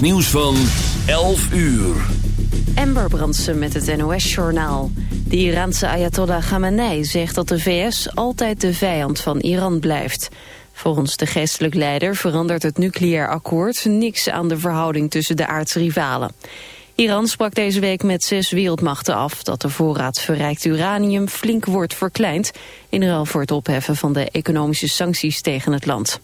Nieuws van 11 uur. Amber Brandsen met het NOS-journaal. De Iraanse Ayatollah Khamenei zegt dat de VS altijd de vijand van Iran blijft. Volgens de geestelijk leider verandert het nucleair akkoord niks aan de verhouding tussen de aardsrivalen. Iran sprak deze week met zes wereldmachten af dat de voorraad verrijkt uranium flink wordt verkleind in ruil voor het opheffen van de economische sancties tegen het land.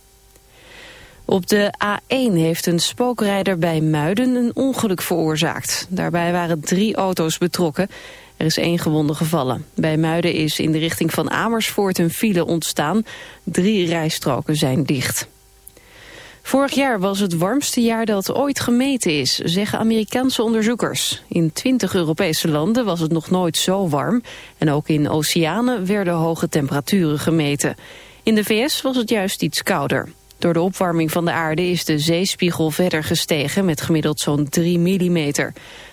Op de A1 heeft een spookrijder bij Muiden een ongeluk veroorzaakt. Daarbij waren drie auto's betrokken. Er is één gewonde gevallen. Bij Muiden is in de richting van Amersfoort een file ontstaan. Drie rijstroken zijn dicht. Vorig jaar was het warmste jaar dat ooit gemeten is, zeggen Amerikaanse onderzoekers. In 20 Europese landen was het nog nooit zo warm. En ook in oceanen werden hoge temperaturen gemeten. In de VS was het juist iets kouder. Door de opwarming van de aarde is de zeespiegel verder gestegen met gemiddeld zo'n 3 mm.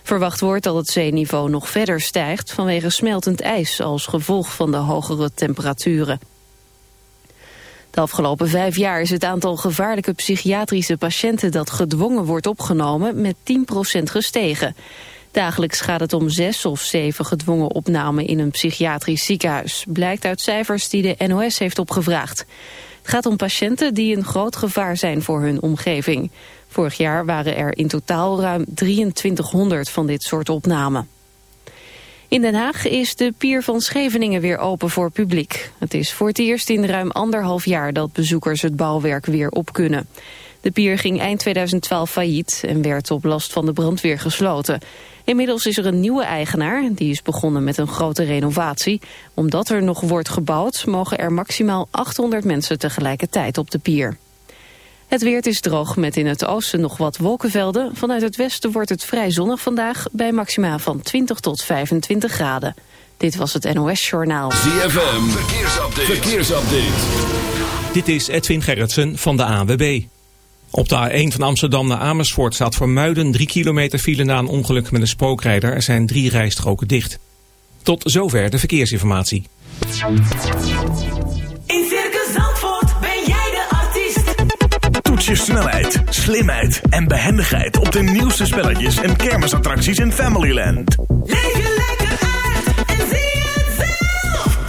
Verwacht wordt dat het zeeniveau nog verder stijgt vanwege smeltend ijs als gevolg van de hogere temperaturen. De afgelopen vijf jaar is het aantal gevaarlijke psychiatrische patiënten dat gedwongen wordt opgenomen met 10% gestegen. Dagelijks gaat het om zes of zeven gedwongen opnamen in een psychiatrisch ziekenhuis, blijkt uit cijfers die de NOS heeft opgevraagd. Het gaat om patiënten die een groot gevaar zijn voor hun omgeving. Vorig jaar waren er in totaal ruim 2300 van dit soort opnamen. In Den Haag is de pier van Scheveningen weer open voor publiek. Het is voor het eerst in ruim anderhalf jaar dat bezoekers het bouwwerk weer op kunnen. De pier ging eind 2012 failliet en werd op last van de brandweer gesloten. Inmiddels is er een nieuwe eigenaar, die is begonnen met een grote renovatie. Omdat er nog wordt gebouwd, mogen er maximaal 800 mensen tegelijkertijd op de pier. Het weer is droog met in het oosten nog wat wolkenvelden. Vanuit het westen wordt het vrij zonnig vandaag bij maxima van 20 tot 25 graden. Dit was het NOS Journaal. ZFM, verkeersupdate. verkeersupdate. Dit is Edwin Gerritsen van de AWB. Op de A1 van Amsterdam naar Amersfoort staat voor Muiden 3 kilometer file na een ongeluk met een spookrijder. Er zijn drie rijstroken dicht. Tot zover de verkeersinformatie. In Circus Zandvoort ben jij de artiest. Toets je snelheid, slimheid en behendigheid op de nieuwste spelletjes en kermisattracties in Familyland. Leef je lekker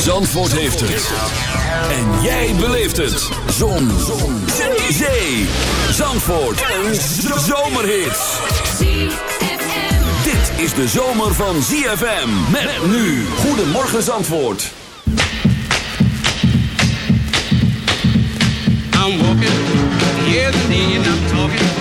Zandvoort heeft het. En jij beleeft het. Zon. Zon. Zee. Zandvoort. Een zomerhit. Dit is de zomer van ZFM. Met nu. Goedemorgen Zandvoort. I'm walking, I'm talking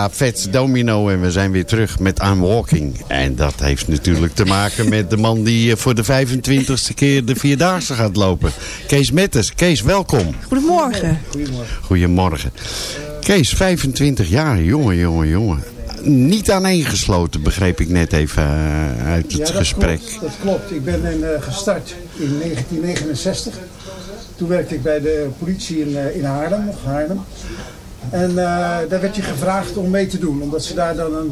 Ja, Fats Domino en we zijn weer terug met I'm Walking. En dat heeft natuurlijk te maken met de man die eh, voor de 25ste keer de Vierdaagse gaat lopen. Kees Metters. Kees, welkom. Goedemorgen. Goedemorgen. Kees, 25 jaar, jongen, jongen, jongen. Niet aaneengesloten, begreep ik net even eh, uit het Ja, dat gesprek. Klopt, dat klopt. Ik ben in, eh, gestart in 1969. Toen werkte ik bij de politie in, eh, in Haarlem, of Haarlem. En eh, daar werd je gevraagd om mee te doen, omdat ze daar dan een,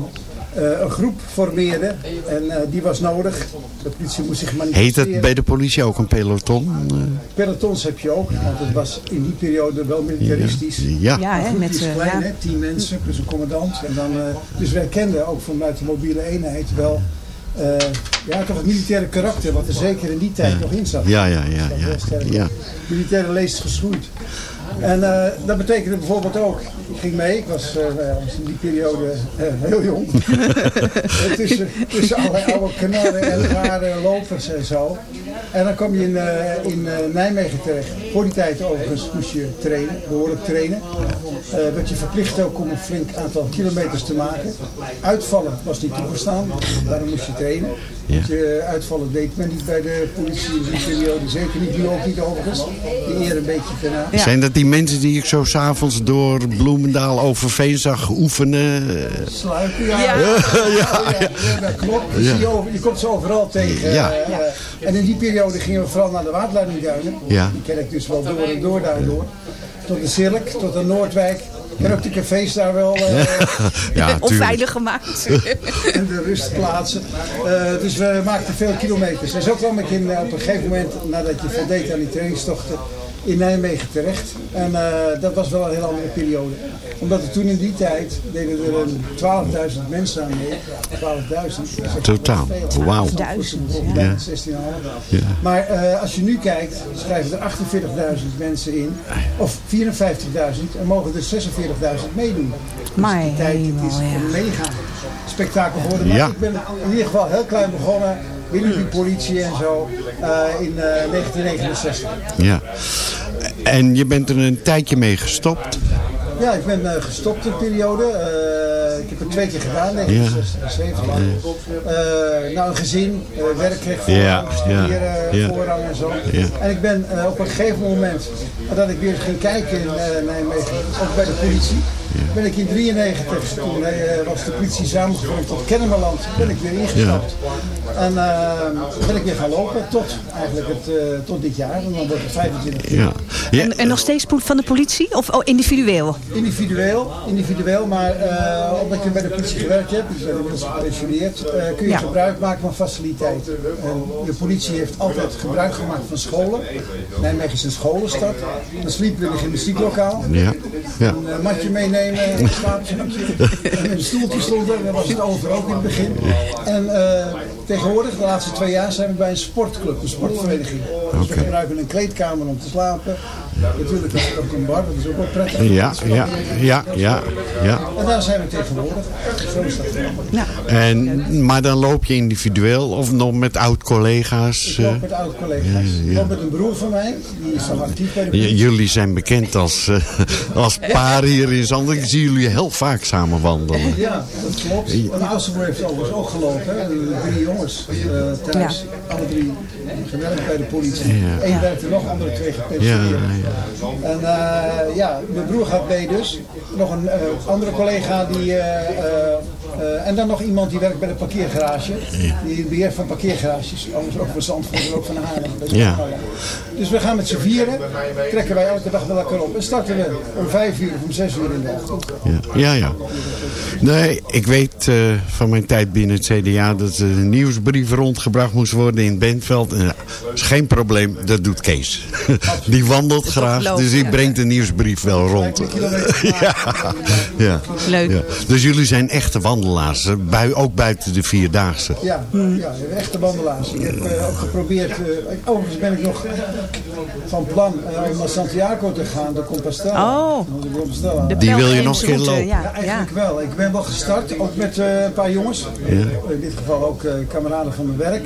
eh, een groep formeerden. En eh, die was nodig. De politie moest zich Heet manifesteren. het bij de politie ook een peloton? Pelotons heb je ook, want het was in die periode wel militaristisch. Ja. Ja, hè, Goed, met is eh, klein, ja. hè? tien mensen, plus een commandant. En dan, eh, dus wij kenden ook vanuit de mobiele eenheid wel eh, ja, toch het militaire karakter, wat er zeker in die tijd nog in zat. Ja, ja, ja, ja, ja. Militaire leest geschoeid. En eh, dat betekende bijvoorbeeld ook, ik ging mee, ik was, eh, nou in die periode eh, heel jong. Tussen, tussen allerlei oude knarren en zware lopers en zo. En dan kwam je in, in Nijmegen terecht. Voor die tijd overigens moest je trainen, behoorlijk trainen. Werd je verplicht ook om een flink aantal kilometers te maken. Uitvallen was niet toegestaan, daarom moest je trainen. Ja. Je uitvallen deed men niet bij de politie in die periode, zeker niet, nu ook niet overigens. Die eer een beetje ten na. Ja. Zijn dat die mensen die ik zo s'avonds door Bloemendaal over Veen zag oefenen? Eh, Sluipen, ja. Ja. Ja, ja, ja, dat klopt. Je, Ja. zie je, over, je komt ze overal tegen. Ja. eh, eh, en in die periode gingen we vooral naar de waterleidingduinen. Ja. Die ken ik dus wel door en door daardoor. Tot de Zilk, tot de Noordwijk. Ik ken ook de cafés daar wel. eh, ja. Onveilig gemaakt. en de rustplaatsen. Eh, dus we maakten veel kilometers. En zo kwam ik in, eh, op een gegeven moment, nadat je voldeed aan die trainingstochten, in Nijmegen terecht. En eh, dat was wel een heel andere periode. Omdat er toen in die tijd deden er een 12.000 mensen aan mee. 12.000. dat is echt Totaal. Wauw. Duizend. Ja. Ja. 16,5. Ja. Maar eh, als je nu kijkt, schrijven er 48.000 mensen in. Of 54.000 en mogen er 46.000 meedoen. Dus Maar die tijd, het is een mega spektakel geworden. Maar Ja. ik ben in ieder geval heel klein begonnen. Binnen die politie en zo. eh, in eh, 1969. Ja. En je bent er een tijdje mee gestopt. Ja, ik ben eh, gestopt een periode. Eh, ik heb het twee keer gedaan, 1970. Eh, nou, een gezin, eh, werk kreeg voorrang, Ja, studeren ja, ja. voorrang en zo. Ja. En ik ben eh, op een gegeven moment, dat ik weer ging kijken in eh, Nijmegen, ook bij de politie, ben ik in 93, toen eh, was de politie samengevoegd tot Kennemerland, ben ik weer ingestapt. En eh, ben ik weer gaan lopen tot eigenlijk het, eh, tot dit jaar, en dan wordt het 25 jaar. Ja. ja. En, en nog steeds poed van de politie? Of oh, individueel? Individueel, individueel, maar eh, omdat je bij de politie gewerkt hebt, dus ben inmiddels gepensioneerd, eh, kun je Ja. gebruik maken van faciliteiten. En de politie heeft altijd gebruik gemaakt van scholen. Nijmegen is een scholenstad. Dan sliepen we in een gymnastieklokaal. Ja. Ja. Een matje meenemen, een slaapzakje. En een stoeltje stond er, dat was het over ook in het begin. En eh, tegenwoordig, de laatste twee jaar, zijn we bij een sportclub, een sportvereniging. Dus we gebruiken een kleedkamer om te slapen. Natuurlijk is er ook een bar, dat is ook wel prettig. Ja, ja, ja, ja, ja. En daar zijn we tegenwoordig. Zo is dat. Ja. En, maar dan loop je individueel of nog met oud-collega's? Ik loop eh? met oud-collega's. Ik loop met een broer van mij, die is dan actief bij de jullie zijn bekend als, eh, als paar hier in Zandvoort. Ik zie jullie heel vaak samen wandelen. Ja, dat klopt. Mijn oudste broer heeft overigens ook gelopen. Drie jongens eh, thuis. Alle drie gewerkt bij de politie. Ja. Eén werkt er nog, andere twee Ja, gepensioneerd. ja. En eh, ja, mijn broer gaat mee dus. Nog een eh, andere collega die... eh, en dan nog iemand die werkt bij de parkeergarage. Die beheert van parkeergarages. Anders ook van Zandvoort en ook van Haarlem. Dat is Ja. Dus we gaan met z'n vieren. Trekken wij elke dag wel lekker op. En starten we om vijf uur of om zes uur in de ochtend. Ja, ja. ja. Nee, ik weet eh, van mijn tijd binnen het CDA dat er een nieuwsbrief rondgebracht moest worden in Bentveld. En, ja, is geen probleem, dat doet Kees. Die wandelt graag, dus die ja. brengt de nieuwsbrief wel rond. Ja, ja. Leuk. Dus jullie zijn echte wandelaars, hè? Bui- ook buiten de Vierdaagse. Ja, ja, echte wandelaars. Ik heb eh, ook geprobeerd, eh, overigens ben ik nog van plan eh, om naar Santiago te gaan, de Compostela. Oh. De Compostela. De Die wil je nog een keer lopen? Ja, Ja, ja. eigenlijk wel. Ik ben wel gestart, ook met eh, een paar jongens. In dit geval ook eh, kameraden van mijn werk.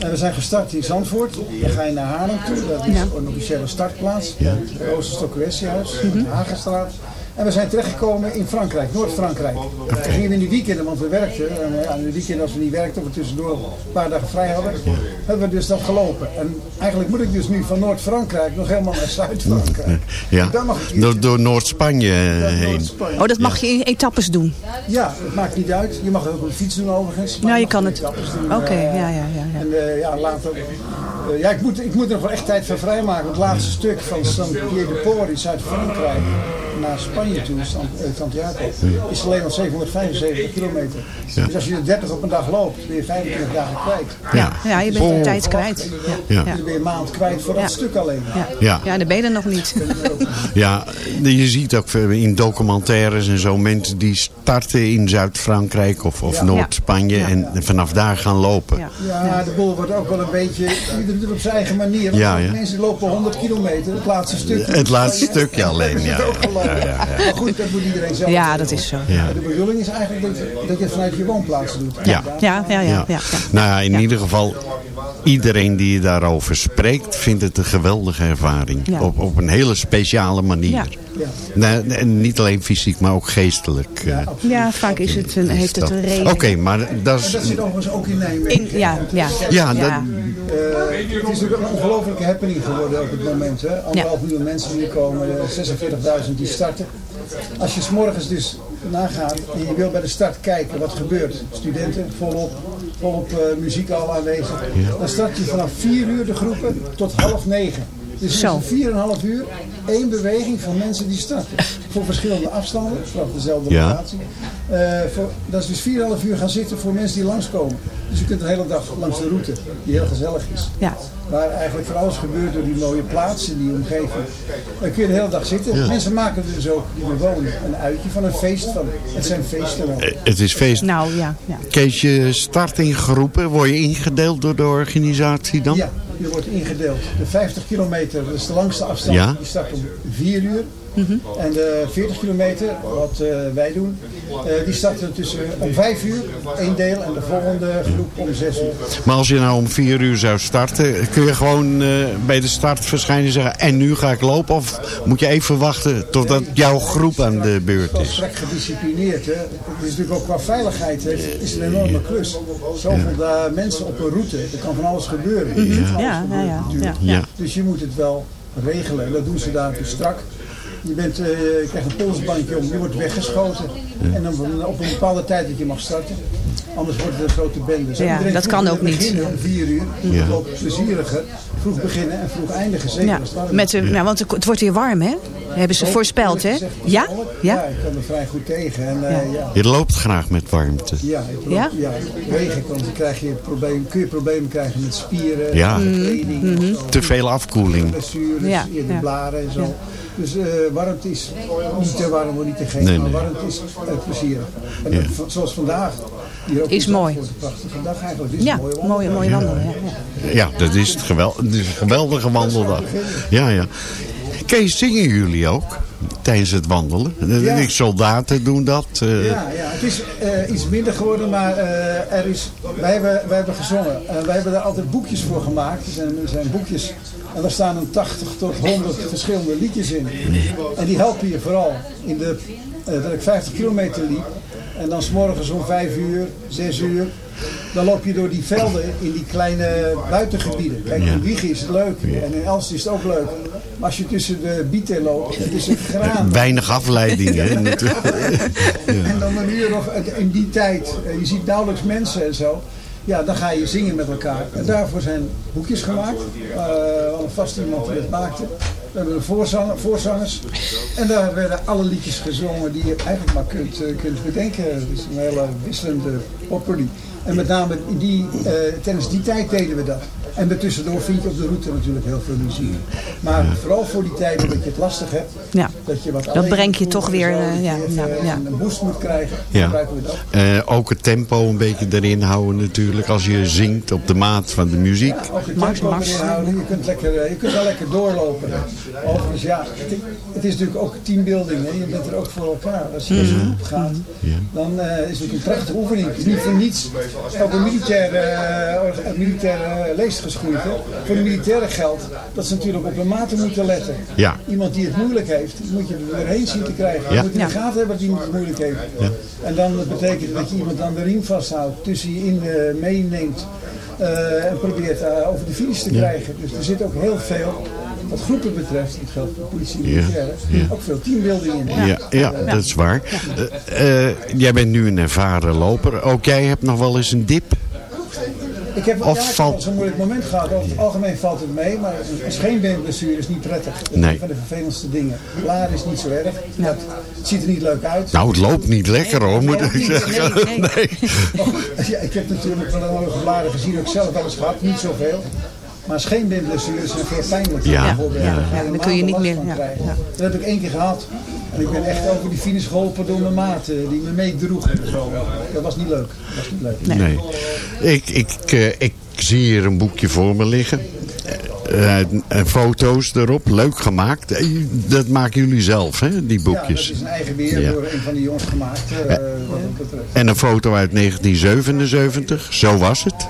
En we zijn gestart in Zandvoort. Dan ga je naar Haarlem toe. Dat is Ja. een officiële startplaats. Het Oosterstock Cohessiehuis, Hagenstraat. En we zijn terechtgekomen in Frankrijk, Noord-Frankrijk. We gingen in de weekenden, want we werkten. En ja, in de weekenden als we niet werkten, of we tussendoor een paar dagen vrij hadden, hebben we dus dat gelopen. En eigenlijk moet ik dus nu van Noord-Frankrijk nog helemaal naar Zuid-Frankrijk. Ja, Dan mag ik door, door Noord-Spanje eh, heen. Oh, dat mag je in etappes doen. Ja, het maakt niet uit. Je mag het ook op de fiets doen overigens. Nou, je kan het- etappes doen, Oké, eh, ja, ja, ja, ja. En eh, ja, later... eh, ja, ik moet, ik moet er nog wel echt tijd voor vrijmaken. Het laatste stuk van Saint-Pierre-de-Port in Zuid-Frankrijk naar Spanje toe, eh, Santiago, is alleen al 775 kilometer. Ja. Dus als je er 30 op een dag loopt, ben je 25 dagen kwijt. Ja, ja je bent de Oh. tijd kwijt. Ja. Ja. Ja. Dan ben je een maand kwijt voor dat stuk alleen. Ja. Ja. ja, daar ben je er nog niet. Ja, je ziet ook in documentaires en zo mensen die starten in Zuid-Frankrijk of, of Ja. Noord-Spanje Ja. en vanaf daar gaan lopen. Ja. De boel wordt ook wel een beetje, ieder doet het op zijn eigen manier. Want Ja, ja. Mensen lopen 100 kilometer, het laatste stukje. Het laatste stukje alleen, ja, ja, ja, goed, dat moet iedereen zelf Ja, doen. dat is zo. Ja. De bedoeling is eigenlijk dat je, dat je het vanuit je woonplaats doet. Ja. Ja, ja, ja. ja, ja. Nou ja, in ieder geval, iedereen die daarover spreekt, vindt het een geweldige ervaring. Ja. Op, op een hele speciale manier. Ja. Ja. Nee, en niet alleen fysiek, maar ook geestelijk. eh, Ja, vaak is het een, heeft het een reden. Oké, maar dat En dat is... zit overigens ook in Nijmegen. In, ja, ja. Ja, dat, Eh, het is natuurlijk een ongelofelijke happening geworden op het moment. Hè? Anderhalf miljoen mensen die komen, eh, 46.000 die starten. Als je 's morgens dus nagaat en je wil bij de start kijken wat gebeurt. Studenten volop, volop eh, muziek al aanwezig. Dan start je vanaf 4 uur de groepen tot half 9. Dus Zo. het is 4,5 uur één beweging van mensen die starten. Voor verschillende afstanden, vanaf dezelfde Ja. locatie. Eh, voor, dat is dus 4,5 uur gaan zitten voor mensen die langskomen. Dus je kunt de hele dag langs de route, die heel gezellig is. Ja. Waar eigenlijk van alles gebeurt door die mooie plaatsen, die omgeving. Dan kun je de hele dag zitten. Mensen maken er dus ook, die er wonen, een uitje van een feest van. Het zijn feesten wel. eh, het is feest. Nou, ja. ja. Kees, je start in groepen. Word je ingedeeld door de organisatie dan? Ja, je wordt ingedeeld. De 50 kilometer, dat is de langste afstand, Ja. die start om 4 uur. En de 40 kilometer, wat eh, wij doen, eh, die starten tussen om 5 uur, één deel, en de volgende groep om 6 uur. Maar als je nou om vier uur zou starten, kun je gewoon eh, bij de start verschijnen en zeggen... en nu ga ik lopen? Of moet je even wachten totdat jouw groep aan de beurt is? strek gedisciplineerd. Hè. Het is natuurlijk ook qua veiligheid hè, is het een enorme klus. Zoveel eh, mensen op een route, er kan van alles gebeuren. Alles Ja, ja, gebeuren ja, ja. Ja. Dus je moet het wel regelen. En dat doen ze daar strak. Je, bent, eh, krijgt een polsbandje om, je wordt weggeschoten. En dan op een bepaalde tijd dat je mag starten. Anders wordt het een grote bende. Zo, Ja, dat kan ook niet. beginnen om vier uur. Ja. Loopt plezieriger. Vroeg beginnen en vroeg eindigen. Zeker Ja, met de, nou, want het wordt weer warm, hè? Hebben ze voorspeld, hè? Ja? Ja, Ja? ik kan er vrij goed tegen. En, eh, Ja. ja. Je loopt graag met warmte. Ja, ik loop- Ja? ja? regen dan krijg je probleem, kun je problemen krijgen met spieren, Ja. met kleding, zo. Te veel afkoeling. blessures, Ja, in de ja. blaren en zo. Dus eh, warmte is niet te warm om niet te geven, Nee, maar warmte is uh, plezierig. En Ja. dat- van- zoals vandaag. Hier ook Is mooi. Een prachtige dag eigenlijk. Dit is Ja, een mooie mooie, wandelen. Ja, ja. Ja, dat is het, gewel het is een geweldige wandeldag. Ja, ja. Kees, zingen jullie ook tijdens het wandelen? De Ja. de soldaten doen dat. eh, Ja, ja, het is eh, iets minder geworden, maar eh, er is, wij, hebben, wij hebben gezongen. En wij hebben daar altijd boekjes voor gemaakt. Er zijn, er zijn boekjes en daar staan een 80 tot 100 verschillende liedjes in. En die helpen je vooral in de, eh, dat ik 50 kilometer liep. En dan s'morgens om 5 uur, 6 uur. Dan loop je door die velden in die kleine buitengebieden. Kijk, in Wiegen is het leuk en in Elst is het ook leuk. Maar als je tussen de bieten loopt, tussen graan, Weinig afleiding, hè? natuurlijk. en dan een uur of in die tijd, eh, je ziet nauwelijks mensen en zo. Ja, dan ga je zingen met elkaar. En daarvoor zijn boekjes gemaakt. Hadden vast iemand die het maakte. We hebben voorzanger, voorzangers. En daar werden alle liedjes gezongen die je eigenlijk maar kunt, eh, kunt bedenken. Het is een hele wisselende poppelie. En met name in die, eh, tijdens die tijd deden we dat. En daartussendoor vind je op de route natuurlijk heel veel muziek. Maar vooral voor die tijden dat je het lastig hebt. Ja. Dat je wat Dat brengt je toch weer, zo, eh, dat ja, ja, ja. Een boost moet krijgen. Ja. Gebruiken we dat. Eh, ook het tempo een beetje erin houden natuurlijk. Als je zingt op de maat van de muziek. Ook het Mars, tempo mars. erin houden. Je kunt, lekker, eh, je kunt wel lekker doorlopen. Overigens, ja, het, het is natuurlijk ook teambuilding. Hè. Je bent er ook voor elkaar. Als je een groep gaat, dan eh, is het een prachtige oefening. Het is niet voor niets. Ook een militaire, eh, een militaire leest geschoeid. Hè. Voor de militairen geldt dat ze natuurlijk op hun maten moeten letten. Ja. Iemand die het moeilijk heeft, moet je er doorheen zien te krijgen. Je Ja. moet in de gaten hebben dat iemand het moeilijk heeft. En dan betekent dat je iemand dan de riem vasthoudt, tussen je in eh, meeneemt. eh, en probeert eh, over de finish te krijgen. Dus er zit ook heel veel, wat groepen betreft, dat geldt voor politie en Ja. ook veel teambuilding in. Ja, ja, dat is waar. Eh, eh, jij bent nu een ervaren loper. Ook jij hebt nog wel eens een dip. Ik heb, Of ja, ik heb valt- wel zo'n moeilijk moment gehad. Over het algemeen valt het mee, maar een scheenbeenblessure is niet prettig. Dat is Nee. een van de vervelendste dingen. Laar is niet zo erg. Dat, het ziet er niet leuk uit. Nou, het loopt niet lekker hoor, moet ik zeggen. nee, nee. Ja, ik heb natuurlijk van de hoge blaren gezien, ook zelf wel eens gehad, niet zoveel. Maar scheenbeenblessures zijn veel pijnlijker. Ja, bijvoorbeeld. ja. Dan kun je niet meer- ja. Dat heb ik één keer gehad. En ik ben echt over die finish geholpen door mijn maat, die me meedroeg. Dat was niet leuk. Dat was niet leuk. Nee. Ik, ik, eh, ik zie hier een boekje voor me liggen. Eh, eh, foto's erop, leuk gemaakt. Dat maken jullie zelf, hè, die Ja, dat boekjes. is een eigen weer Ja. door een van die jongens gemaakt. eh, wat. En een foto uit 1977, zo was het.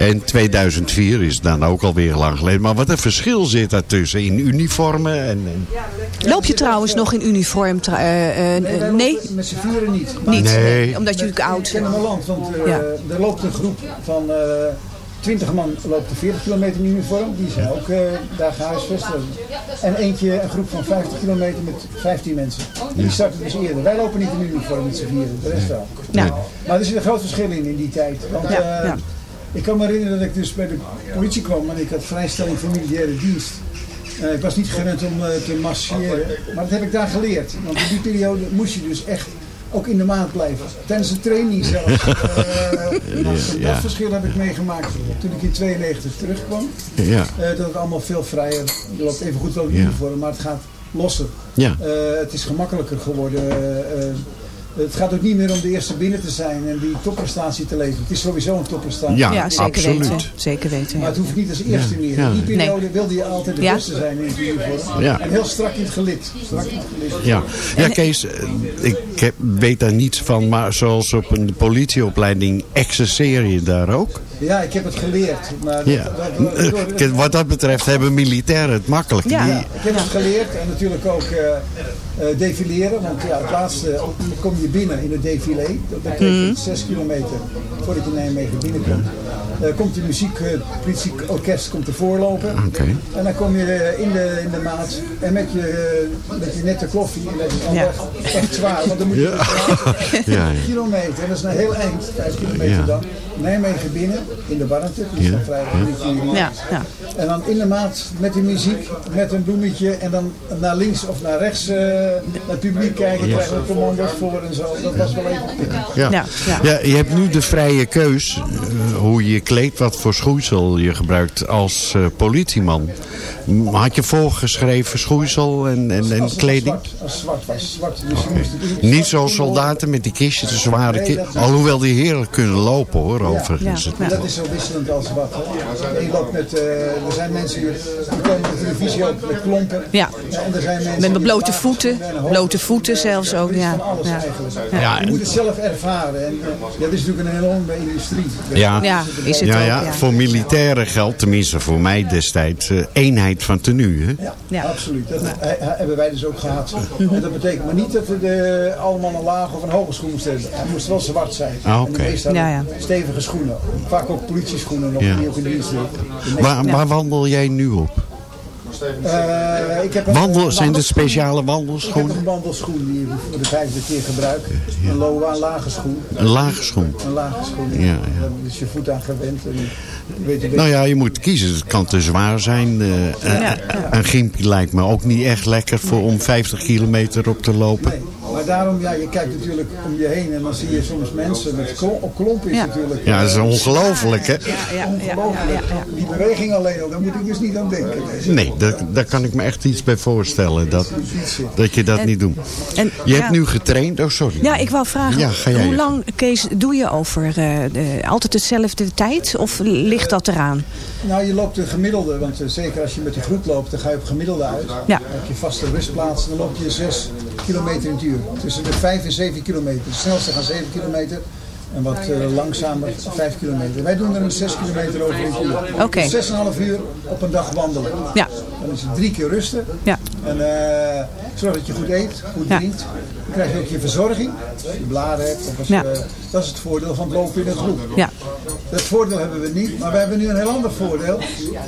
En 2004 is dan ook alweer lang geleden. Maar wat een verschil zit daartussen in uniformen. En, en... Loop je trouwens nog in uniform? eh, eh, Nee, nee, met z'n vieren niet. Niet. Nee. Omdat jullie Ik oud zijn. mijn land, want eh, Ja. er loopt een groep van eh 20 man loopt de 40 kilometer in uniform. Die zijn ook eh, daar gehuisvest. En eentje, een groep van 50 kilometer met 15 mensen. En die starten dus eerder. Wij lopen niet in uniform met z'n vieren, de rest wel. Ja. Maar er zit een groot verschil in in die tijd. Want Ja, eh, ja. Ik kan me herinneren dat ik dus bij de politie kwam en ik had vrijstelling voor militaire dienst. Eh, ik was niet gewend om eh, te marcheren, maar dat heb ik daar geleerd. Want in die periode moest je dus echt ook in de maat blijven. Tijdens de training zelfs. Eh, dat ja. verschil heb ik meegemaakt toen ik in 92 terugkwam. Ja. Eh, dat het allemaal veel vrijer. Je loopt even goed wel in uniform, maar het gaat losser. Ja. Eh, het is gemakkelijker geworden. Eh, eh, het gaat ook niet meer om de eerste binnen te zijn en die topprestatie te leveren. Het is sowieso een topprestatie. Ja, Ja, zeker absoluut. weten. Zeker weten. Maar het hoeft niet als eerste meer. In die periode Nee. wilde je altijd de Ja. beste zijn in het uniform. Ja. En heel strak in het gelid. Strak in het gelid. Ja, ja Kees, eh, ik heb, weet daar niets van, maar zoals op een politieopleiding exerceer je daar ook? Ja, ik heb het geleerd. Maar Ja. dat- dat- dat- dat- Kijk, Wat dat betreft hebben militairen het makkelijk. Ja. Die- Ja, ik heb het geleerd en natuurlijk ook eh eh, defileren. Want ja, het laatste kom je binnen in het défilé. Dat betekent zes kilometer voordat je Nijmegen binnenkomt. Eh, komt de muziek, eh, het politieorkest komt ervoor lopen. Oké. En dan kom je eh, in de, in de maat en met je, eh, met je nette kloffie. En dat is dan Ja. echt, echt zwaar, want dan moet je Ja. dus Ja, kilometer. En dat is een heel eind, vijf kilometer Ja. dan. Nijmegen binnen, in de warmte. Die is dan vrij Ja, ja. en dan in de maat met de muziek, met een bloemetje en dan naar links of naar rechts eh, naar het publiek kijken, krijgen we commando's voor en zo. Dat was wel even. Ja. Ja, Ja, ja. je hebt nu de vrije keus eh, hoe je je kleedt, wat voor schoeisel je gebruikt als eh, politieman. Had je voorgeschreven schoeisel en, en, en kleding? Zwart, als het zwart was, zwart. Dus je moest het Niet zwart zoals soldaten met die kistjes, de zware kistjes. Alhoewel die heerlijk kunnen lopen hoor, overigens. Ja. Maar dat is zo wisselend als wat. hè. Je loopt met, eh, er zijn mensen die komen op de televisie ook met klompen. Ja. En er zijn mensen Met blote voeten, blote voeten zelfs ook, ja. Ja. Ja, Je moet het zelf ervaren. En eh, dat is natuurlijk een enorme industrie. Ja. Ja, is het Ja, ook. ja, Ja. voor militairen geldt, tenminste voor mij destijds, eh, eenheid van tenue. Hè? Ja, Ja. absoluut. Dat he- he- hebben wij dus ook gehad. En dat betekent maar niet dat we de, allemaal een lage of een hoge schoen moesten hebben. Hij moest wel zwart zijn. Ah, En oké. de meeste hadden Ja, ja. stevige schoenen. Vaak ook politieschoenen nog, Ja. die ook in dienst deden. De meeste- Waar, waar wandel jij nu op? Eh, ik heb een- Wandel, een zijn er wandelschoen. speciale Ik heb wandelschoenen? een wandelschoen die ik voor de vijfde keer gebruik. Een loa, een lage schoen. Een lage schoen? Een lage schoen. Ja, ja. Daar is je voet aan gewend. En je weet een Nou ja, je moet kiezen. Het kan te zwaar zijn. Eh, eh, Ja. Een gimpje lijkt me ook niet echt lekker voor om 50 kilometer op te lopen. Nee, Maar daarom, ja, je kijkt natuurlijk om je heen en dan zie je soms mensen met klo- op klompen is Ja. natuurlijk. Ja, dat is ongelooflijk, hè? Ja, ja, ja, ja, Ongelooflijk. ja. Die beweging alleen al, daar moet ik dus niet aan denken. Nee, daar, daar kan ik me echt iets bij voorstellen. Dat, dat je dat En- niet doet. En, Je ja, hebt nu getraind. Oh, sorry. Ja, ik wou vragen, Ja, hoe lang, Kees, doe je over eh, altijd hetzelfde tijd? Of ligt dat eraan? Nou, je loopt de gemiddelde, want eh, zeker als je met de groep loopt, dan ga je op gemiddelde uit. Ja. Dan heb je vaste rustplaats, dan loop je 6 kilometer in het uur. Tussen de 5 en 7 kilometer. De snelste gaan 7 kilometer en wat eh, langzamer 5 kilometer. Wij doen er een 6 kilometer over in het uur. Oké. Dus 6,5 uur op een dag wandelen. Ja. Dan is het drie keer rusten. Ja. En eh, zorg dat je goed eet, goed drinkt. Dan krijg je ook je verzorging. Als je blaren hebt. Of als Ja. dat is het voordeel van het lopen in een groep. Ja. Dat voordeel hebben we niet, maar we hebben nu een heel ander voordeel.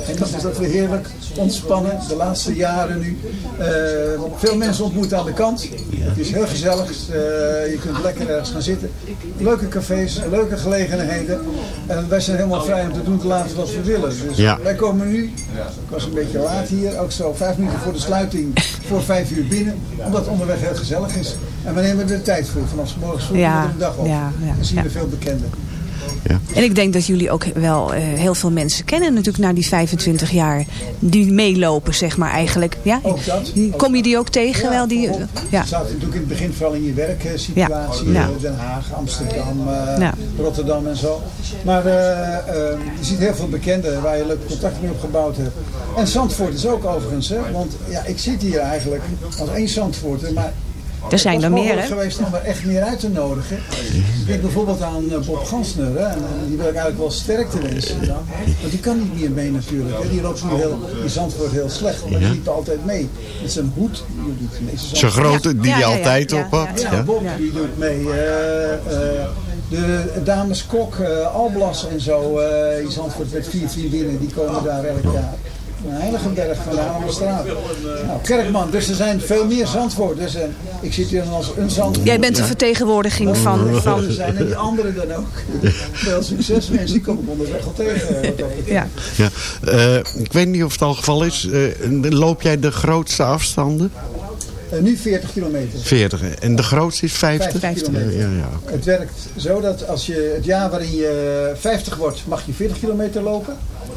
En dat is dat we heerlijk ontspannen, de laatste jaren nu. eh, veel mensen ontmoeten aan de kant. Het is heel gezellig, eh, je kunt lekker ergens gaan zitten. Leuke cafés, leuke gelegenheden. En wij zijn helemaal vrij om te doen te laten wat we willen. Dus Ja. wij komen nu, ik was een beetje laat hier, ook zo vijf minuten voor de sluiting, voor vijf uur binnen. Omdat het onderweg heel gezellig is. En we nemen er de tijd voor, vanaf morgens vroeg Ja, de dag op. ja, ja, Dan zien we ja. veel bekenden. En ik denk dat jullie ook wel eh, heel veel mensen kennen natuurlijk na die 25 jaar. Die meelopen, zeg maar eigenlijk. Ja? Ook dat. Kom je die ook tegen? wel die, ja. Je staat natuurlijk in het begin vooral in je werksituatie. Ja. eh, Den Haag, Amsterdam, eh, Ja. Rotterdam en zo. Maar je ziet heel veel bekenden waar je leuke contacten mee opgebouwd hebt. En Zandvoort is ook overigens. Hè, want ja, ik zit hier eigenlijk als één Zandvoorter. Maar Er zijn er meer, hè? geweest om er echt meer uit te nodigen. Ik denk bijvoorbeeld aan eh, Bob Gansner. Hè, en die wil ik eigenlijk wel sterkte wensen. Dan. Want die kan niet meer mee natuurlijk. Hè. Die loopt nu heel, die Zandvoort heel slecht. Maar die liep altijd mee. Met zijn hoed. Die Zo'n grote die ja, altijd ja, op had. ja. Bob die doet mee. eh, eh, de dames Kok, eh, Alblas en zo, eh in Zandvoort met vier vriendinnen, die komen daar elk jaar. Een heilige berg vandaan aan de straat. Nou, Kerkman, dus er zijn veel meer Zandvoorters. En ik zit hier dan als een Zandvoort. Jij bent de vertegenwoordiging van... van zijn en die anderen dan ook. Veel succes mensen, die kom ik onderweg al tegen. eh, ja. Ja. Eh, ik weet niet of het al geval is. Eh, loop jij de grootste afstanden? Eh, nu 40 kilometer. 40. En de grootste is 50? 50 Ja, kilometer. ja, ja. Het werkt zo dat als je het jaar waarin je 50 wordt, mag je 40 kilometer lopen.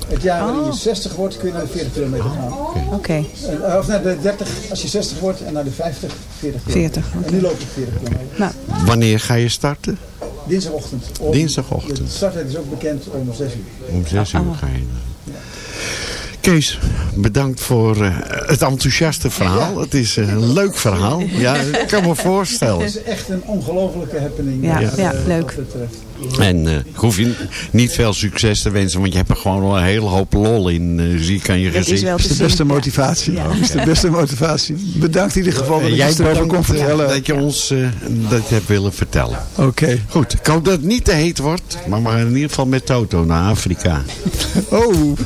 Het jaar waarin je Oh. 60 wordt, kun je naar de 40 kilometer gaan. Oké. En, eh, of naar de 30 als je 60 wordt en naar de 50, 40 kilometer. 40, En nu loop ik 40 kilometer. Nou, Wanneer ga je starten? Dinsdagochtend. Om- Dinsdagochtend. De starttijd is ook bekend om 6 uur. Om 6 uur Oh. ga je. Kees, bedankt voor eh, het enthousiaste verhaal. Het is eh, een leuk verhaal. Ja, ik kan me Het voorstellen. is echt een ongelofelijke happening. Ja, wat, ja, eh, leuk. En eh, ik hoef je niet veel succes te wensen, want je hebt er gewoon wel een hele hoop lol in, eh, zie ik aan je dat is gezicht. wel te Dat is de beste motivatie. Ja. Dat is de beste motivatie. Bedankt in ieder geval dat jij iets erover kon eh, vertellen. dat je ons eh, dat je hebt willen vertellen. Oké. Goed, ik hoop dat het niet te heet wordt, maar we gaan in ieder geval met Toto naar Afrika. Oh.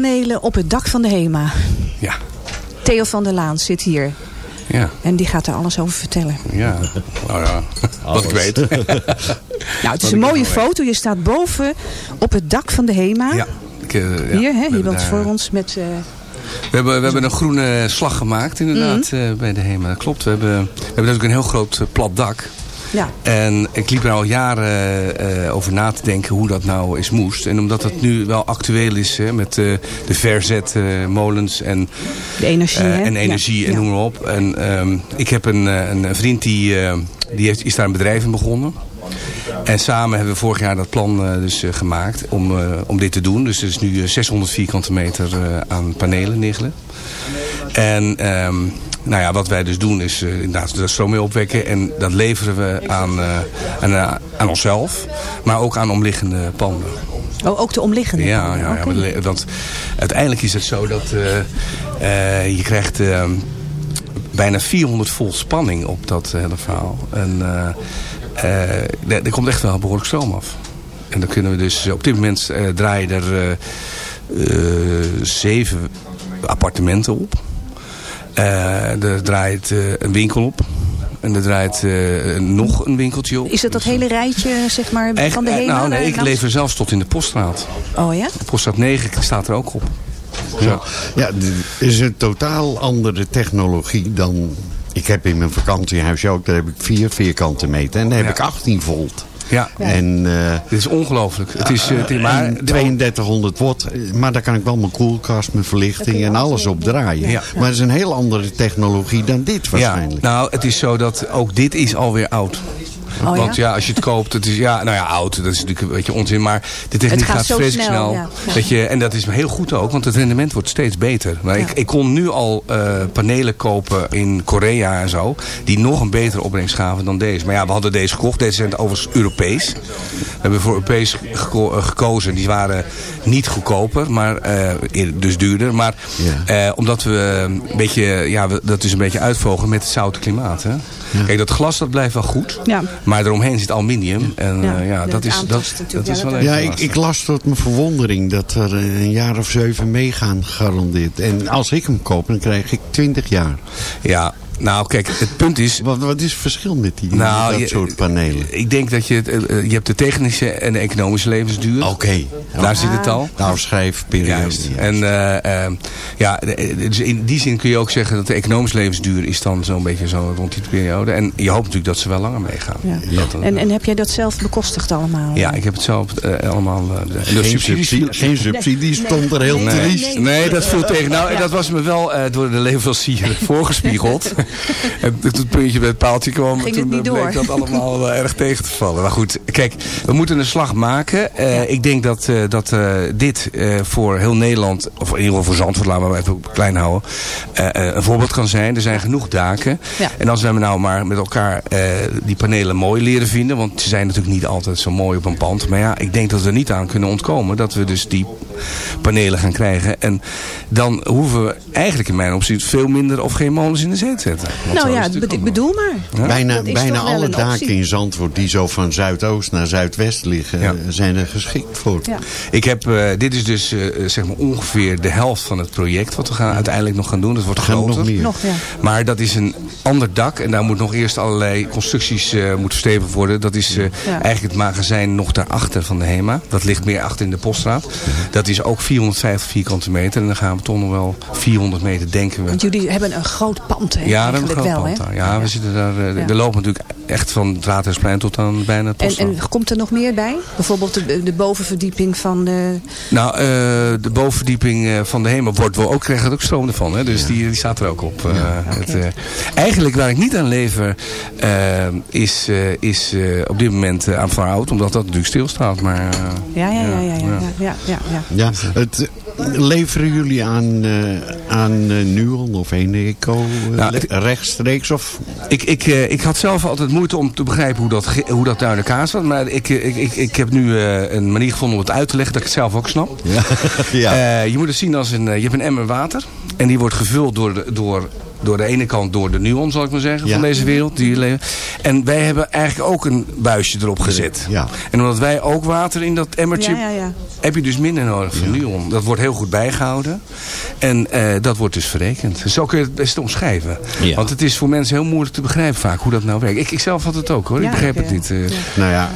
Zonnepanelen op het dak van de HEMA. Ja. Theo van der Laan zit hier. Ja. En die gaat er alles over vertellen. Ja, nou ja, wat ik weet. Nou, het is een mooie foto. Je staat boven op het dak van de HEMA. Ja. Ik, eh, ja, Hier, hè? hebben bent voor ons met... eh, We hebben, we hebben een groene slag gemaakt inderdaad Mhm. eh, bij de HEMA. Dat klopt. We hebben, we hebben natuurlijk een heel groot plat dak. Ja. En ik liep er al jaren eh, over na te denken hoe dat nou eens moest. En omdat het nu wel actueel is hè, met eh, de verzetmolens en, De energie, eh, en energie Ja, en noem maar op. En ehm, ik heb een, eh, een vriend die, eh, die heeft, is daar een bedrijf in begonnen. En samen hebben we vorig jaar dat plan eh, dus eh, gemaakt om, eh, om dit te doen. Dus er is nu eh, 600 vierkante meter eh, aan panelen neergelegd. En ehm, nou ja, wat wij dus doen is eh, inderdaad de stroom mee opwekken. En dat leveren we aan, eh, aan, eh, aan onszelf, maar ook aan omliggende panden. Oh, ook de omliggende. Ja, panden. ja, ja want uiteindelijk is het zo dat je krijgt eh, bijna 400 volt spanning op dat hele verhaal. En er, komt echt wel behoorlijk stroom af. En dan kunnen we dus op dit moment draaien er zeven appartementen op. Eh, er draait eh, een winkel op. En er draait eh, nog een winkeltje op. Is het dat hele rijtje, zeg maar, Echt, van de HEMA? nou, nee, ik langs? lever zelfs tot in de poststraat. Oh ja? Poststraat 9 staat er ook op. Ja, ja het is een totaal andere technologie dan... Ik heb in mijn vakantiehuisje ook, daar heb ik vier vierkante meter. En daar heb Ja. ik 18 volt. Ja. En, eh, Dit is ongelooflijk. Het is, eh, maar, en 3200 watt. Maar daar kan ik wel mijn koelkast, mijn verlichting en alles op draaien. Ja. Maar het is een heel andere technologie dan dit ja, waarschijnlijk. nou, het is zo dat ook dit is alweer oud. Oh, Want ja? ja, als je het koopt, het is ja, nou ja, oud, dat is natuurlijk een beetje onzin, maar de techniek Het gaat gaat, vreselijk snel, snel. ja. Ja. Dat je, en dat is heel goed ook, want het rendement wordt steeds beter. Maar ik, ik kon nu al eh, panelen kopen in Korea en zo, die nog een betere opbrengst gaven dan deze. Maar ja, we hadden deze gekocht, deze zijn overigens Europees. We hebben voor Europees geko- eh, gekozen, die waren niet goedkoper, maar eh, dus duurder. Maar eh, omdat we een beetje, ja, we- dat is een beetje uitvogelen met het zoute klimaat. Hè? Kijk, dat glas dat blijft wel goed. Ja. Maar eromheen zit aluminium. En Ja, ja, ja, dat is, dat, dat is Ja, wel Ja, ik, ik las tot mijn verwondering dat er een jaar of zeven meegaan gegarandeerd. En als ik hem koop, dan krijg ik 20 jaar. Ja, Nou, kijk, het punt is... Wat, wat is het verschil met die Nou, dat je- soort panelen? Ik denk dat je... het, eh, eh, je hebt de technische en de economische levensduur. Oké. Daar zit het al. Nou, schrijfperiode. Juist. En eh, eh, ja, dus in die zin kun je ook zeggen dat de economische levensduur is dan zo'n beetje zo rond die periode. En je hoopt natuurlijk dat ze wel langer meegaan. Ja. En, en heb jij dat zelf bekostigd allemaal? ja, ik heb het zelf allemaal... de- en de Geen subsidies subsidie, geen subsidie stond er heel Nee, nee, triest. nee. Nee, dat viel tegen. Nou, Ja. dat was me wel eh, door de leverancier voorgespiegeld. en toen het puntje bij het paaltje kwam, Ging toen eh, bleek door. dat allemaal wel erg tegen te vallen. Maar goed, kijk, we moeten een slag maken. Eh, Ik denk dat, eh, dat dit voor heel Nederland, of in ieder geval voor Zandvoort, laten we even klein houden, een voorbeeld kan zijn. Er zijn genoeg daken. Ja. En als we nou maar met elkaar die panelen mooi leren vinden, want ze zijn natuurlijk niet altijd zo mooi op een pand. Maar ja, ik denk dat we er niet aan kunnen ontkomen dat we dus die panelen gaan krijgen. En dan hoeven we eigenlijk in mijn opzicht veel minder of geen molens in de zee te zetten. Want Nou ja, het be- natuurlijk ook bedoel maar. Ja. Bijna, bijna alle daken optie. in Zandvoort die zo van zuidoost naar zuidwest liggen, Ja. eh, zijn er geschikt voor. Ja. Ik heb, eh, dit is dus eh, zeg maar ongeveer de helft van het project wat we gaan, uiteindelijk nog gaan doen. Dat wordt Er gaan groter. nog meer. Nog, ja. Maar dat is een ander dak en daar moet nog eerst allerlei constructies eh moeten verstevigd worden. Dat is eh, Ja. eigenlijk het magazijn nog daarachter van de HEMA. Dat ligt meer achter in de poststraat. Dat is ook 450 vierkante meter en dan gaan we toch nog wel 400 meter denken we. Want jullie hebben een groot pand, hè? Ja, we hebben een eigenlijk groot wel, pand. Ja, we zitten daar. eh, Ja. Er lopen natuurlijk echt van het Raadhuisplein tot aan bijna het En, en komt er nog meer bij? Bijvoorbeeld de, de bovenverdieping van de... Nou, eh, de bovenverdieping eh, van de hemel wordt wel ook, krijgt ook stroom ervan. Hè? Dus die, die staat er ook op. eh, het, eh, eigenlijk waar ik niet aan lever is, eh, is eh, op dit moment aan Varout. Omdat dat natuurlijk stilstaat. Maar, eh, Ja, ja, ja, ja, ja, ja, ja, ja, het, leveren jullie aan, eh, aan eh, Nuon of Eneco Nou, het- rechtstreeks? Of? Ik, ik, ik had zelf altijd moeite om te begrijpen hoe dat, hoe dat daar in elkaar zat. Maar ik, ik, ik, ik heb nu een manier gevonden om het uit te leggen dat ik het zelf ook snap. Ja. ja. Je moet het zien als een, je hebt een emmer water. En die wordt gevuld door de, door, door de ene kant door de Nuon, zal ik maar zeggen, Ja. van deze wereld. Die leven. En wij hebben eigenlijk ook een buisje erop gezet. Ja. En omdat wij ook water in dat emmertje, Ja, ja, ja. heb je dus minder nodig van Nuon. Dat wordt heel goed bijgehouden. En eh, dat wordt dus verrekend. Zo kun je het best omschrijven. Ja. Want het is voor mensen heel moeilijk te begrijpen vaak hoe dat nou werkt. Ik, ik zelf had het ook hoor. Ja, ik begreep het niet. eh. Nou ja,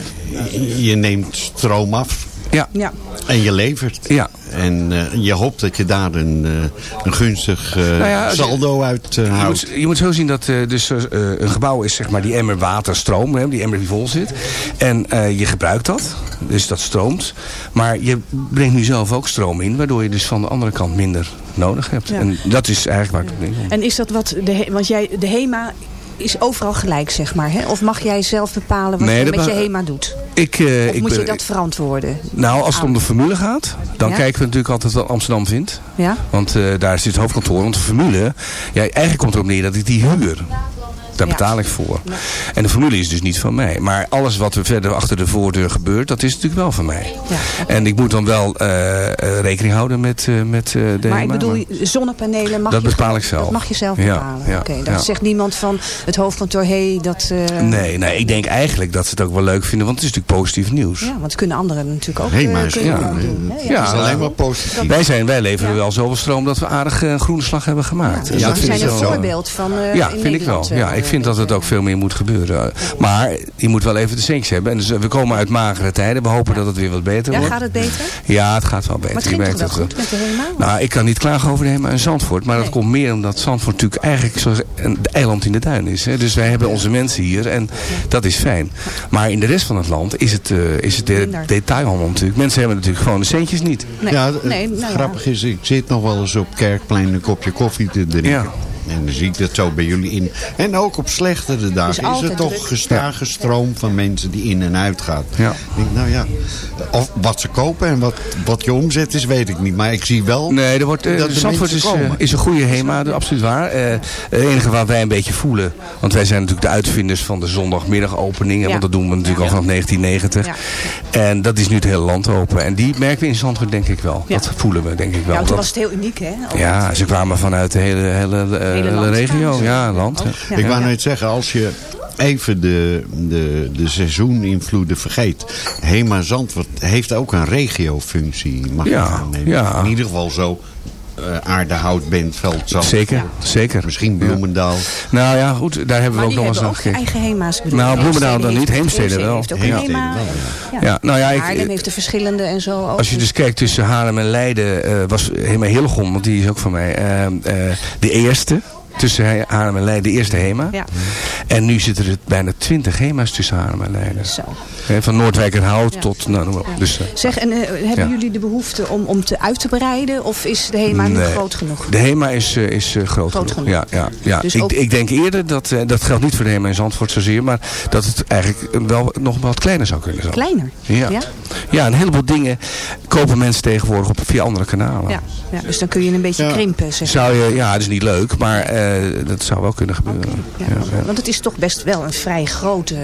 je neemt stroom af ja. Ja. en je levert. Ja. En eh, je hoopt dat je daar een, eh, een gunstig eh, Nou ja, saldo uit eh, Je moet, je moet zo zien dat eh, dus, eh, een gebouw is zeg maar die emmer waterstroom, hè, die emmer die vol zit. En eh, je gebruikt dat, dus dat stroomt. Maar je brengt nu zelf ook stroom in, waardoor je dus van de andere kant minder nodig hebt. Ja. En dat is eigenlijk waar ik op denk. En is dat wat, de, want jij, de HEMA is overal gelijk, zeg maar. Hè? Of mag jij zelf bepalen wat Nee, je met je HEMA doet? Ik, eh, Of ik moet je dat verantwoorden? Nou, als het om de formule gaat, dan Ja? kijken we natuurlijk altijd wat Amsterdam vindt. Ja? Want eh, daar zit het hoofdkantoor. Want de formule, ja, eigenlijk komt erop neer dat ik die huur. Daar Ja. betaal ik voor. En de formule is dus niet van mij. Maar alles wat er verder achter de voordeur gebeurt, dat is natuurlijk wel van mij. Ja. En ik moet dan wel eh, eh, rekening houden met, eh, met eh, de Maar ik bedoel, zonnepanelen mag Dat je bepaal ik zelf. Dat mag je zelf Ja, bepalen. ja, Oké, dat ja. zegt niemand van het hoofdkantoor, hé, hey, dat... eh, Nee, nee, ik denk eigenlijk dat ze het ook wel leuk vinden, want het is natuurlijk positief nieuws. Ja, want dat kunnen anderen natuurlijk ook is kunnen ja, doen. hè? ja, dat is nou, alleen maar positief. Wij, zijn, wij leveren wel zoveel stroom dat we aardig een groene slag hebben gemaakt. Dus En we vind zijn ik een wel- voorbeeld van eh, Ja, in vind ik wel. Ja, eh, ik vind dat het ook veel meer moet gebeuren. Maar je moet wel even de centjes hebben. En dus, eh, we komen uit magere tijden. We hopen dat het weer wat beter Ja, wordt. gaat het beter? Ja, het gaat wel beter. Maar het Je ging toch merkt wel het goed met de HEMA? Nou, ik kan niet klagen over de HEMA in Zandvoort. Maar dat komt meer omdat Zandvoort natuurlijk eigenlijk zoals een eiland in de duin is. Hè. Dus wij hebben onze mensen hier en dat is fijn. Maar in de rest van het land is het, eh, is het de detailhandel natuurlijk. Mensen hebben natuurlijk gewoon de centjes niet. Nee, Ja, het nee, nou ja. grappig is, ik zit nog wel eens op Kerkplein een kopje koffie te drinken. En dan zie ik dat zo bij jullie in. En ook op slechtere dagen is, er toch gestage stroom van mensen die in en uit gaat. Ja. Ik denk, nou ja, of wat ze kopen en wat, wat je omzet is, weet ik niet. Maar ik zie wel Nee, er wordt, dat de Zandvoort is, eh, komen. is een goede HEMA, dat is absoluut waar. Eh, het enige wat wij een beetje voelen, want wij zijn natuurlijk de uitvinders van de zondagmiddagopeningen, Ja. want dat doen we natuurlijk al vanaf 1990. Ja. En dat is nu het hele land open. En die merken we in Zandvoort denk ik wel. Ja. Dat voelen we denk ik wel. Ja, toen Dat- was het heel uniek, hè? Altijd. ja, ze kwamen vanuit de hele, hele, Hele hele land regio. Ja, land. Ja. ja. Ik wou net zeggen, als je even de, de, de seizoeninvloeden vergeet. Hema Zandvoort heeft ook een regiofunctie, mag je Ja, aannemen. ja. In ieder geval zo eh, Aardehout, Bentveld, Zand. Zeker, zeker. Misschien Bloemendaal. Nou ja, goed, daar hebben Maar we ook nog eens naar ook gekeken. eigen HEMA's. bedoel Nou. Bloemendaal dan niet, heeft- Heemstede wel. heeft ook een Heemstede HEMA. wel, Ja, nou ja, ik- Haarlem heeft er verschillende en zo ook. Als je dus kijkt tussen Haarlem en Leiden, eh, was helemaal Hillegom, want die is ook van mij, eh, de eerste. Tussen Haarlem en Leiden, de eerste HEMA. Ja. En nu zitten er bijna twintig HEMA's tussen Haarlem en Leiden. Zo. Van Noordwijkerhout Ja. tot, nou noem. Dus, eh, Zeg, en eh, hebben jullie de behoefte om, om te uit te breiden? Of is de HEMA nu groot genoeg? De HEMA is, eh, is groot, Groot genoeg. genoeg. Ja, ja, ja. Dus ik, ook- ik denk eerder dat, dat geldt niet voor de HEMA in Zandvoort zozeer, maar dat het eigenlijk wel nog wat kleiner zou kunnen zijn. Kleiner? Ja. Ja? ja, een heleboel dingen kopen mensen tegenwoordig op via andere kanalen. Ja. ja, dus dan kun je een beetje krimpen, zeg maar. Zou je, ja, dat is niet leuk, maar eh, dat zou wel kunnen gebeuren. Ja. Ja, ja. Want het is toch best wel een vrij grote,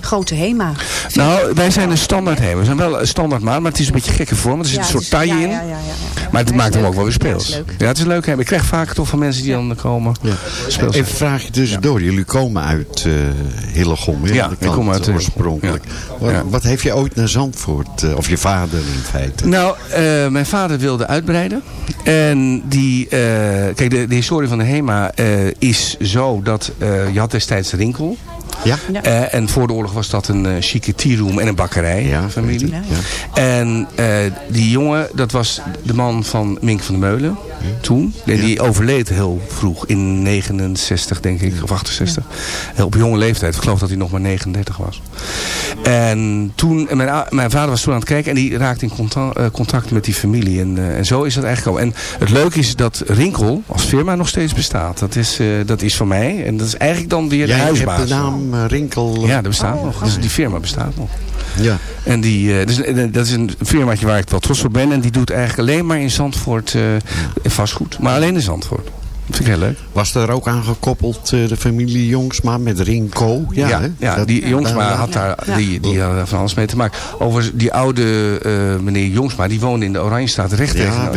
grote HEMA. Nou, wij zijn een standaard HEMA. We zijn wel een standaard maat, maar het is een beetje gekke vorm. want Er zit Ja, een soort taille ja, in. ja, ja, ja, ja. Maar het Ja, maakt hem ook wel weer Ja, speels. is leuk. Ja, het is leuk. HEMA. Ik krijg vaak toch van mensen die dan komen. Speels. Even een vraagje tussendoor. Jullie komen uit eh Hillegom, hè? Ja, ik kom uit, eh, oorspronkelijk. Wat, Ja. wat heeft je ooit naar Zandvoort, eh, of je vader in feite? Nou, eh, mijn vader wilde uitbreiden. En die, eh, kijk, de, de historie van de HEMA is zo dat je had destijds Rinkel. Ja? Eh, en voor de oorlog was dat een uh, chique tea room en een bakkerij, Ja, familie. Ja. En eh, die jongen, dat was de man van Mink van der Meulen toen. En die overleed heel vroeg, in 69 denk ik, of 68. Heel Op jonge leeftijd, ik geloof dat hij nog maar 39 was. En toen, en mijn, mijn vader was toen aan het kijken en die raakte in contact, eh, contact met die familie. En, eh, en zo is dat eigenlijk al. En het leuke is dat Rinkel als firma nog steeds bestaat. Dat is, eh, dat is van mij. En dat is eigenlijk dan weer de Jij huisbaas. hebt de naam eh, Rinkel... Ja, dat bestaat nog. Dus die firma bestaat nog. Ja. En die, eh, dus, eh, dat is een firmaatje waar ik wel trots op ben. En die doet eigenlijk alleen maar in Zandvoort eh, vastgoed. Maar alleen in Zandvoort. Vind ik heel leuk. Was er ook aan gekoppeld eh, de familie Jongsma met Rinko? Ja, Ja, hè? ja, Dat- die Jongsma had daar Ja. die, die had daar van alles mee te maken. Overigens, die oude eh, meneer Jongsma, die woonde in de Oranjestraat recht ik. Ja.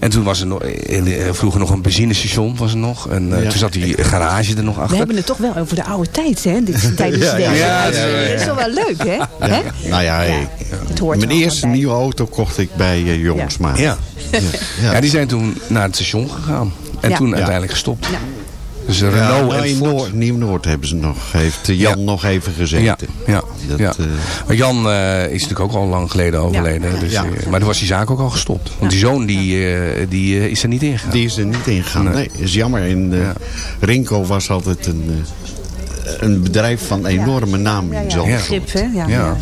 En toen was er nog, eh, vroeger nog een benzinestation was er nog. En eh, Ja. toen zat die garage er nog We achter. hebben het toch wel over de oude tijd, hè? Dit, tijdens Ja, ja, deze. ja, ja, ja, ja. Dat is toch wel leuk, hè? Hè? Nou ja, mijn er eerste nieuwe auto kocht ik bij eh, Jongsma. Ja. Ja. ja, die zijn toen naar het station gegaan. En Ja. toen Ja. uiteindelijk gestopt. Ja. Dus Ja, Renault nou, en in Ford. Noord, Nieuw-Noord hebben ze nog, heeft Jan Ja. nog even gezeten. Ja, ja, Dat, ja. eh, Maar Jan eh, is natuurlijk ook al lang geleden overleden. Dus, Ja. eh, maar toen was die zaak ook al gestopt. Want die zoon die, eh, die is er niet ingegaan. Die is er niet ingegaan. Nee. Nee, is jammer. En Ja. Rinko was altijd een, eh, een bedrijf van enorme naam in ja, Zandvoort. begrip, hè? Ja, Ja. ja.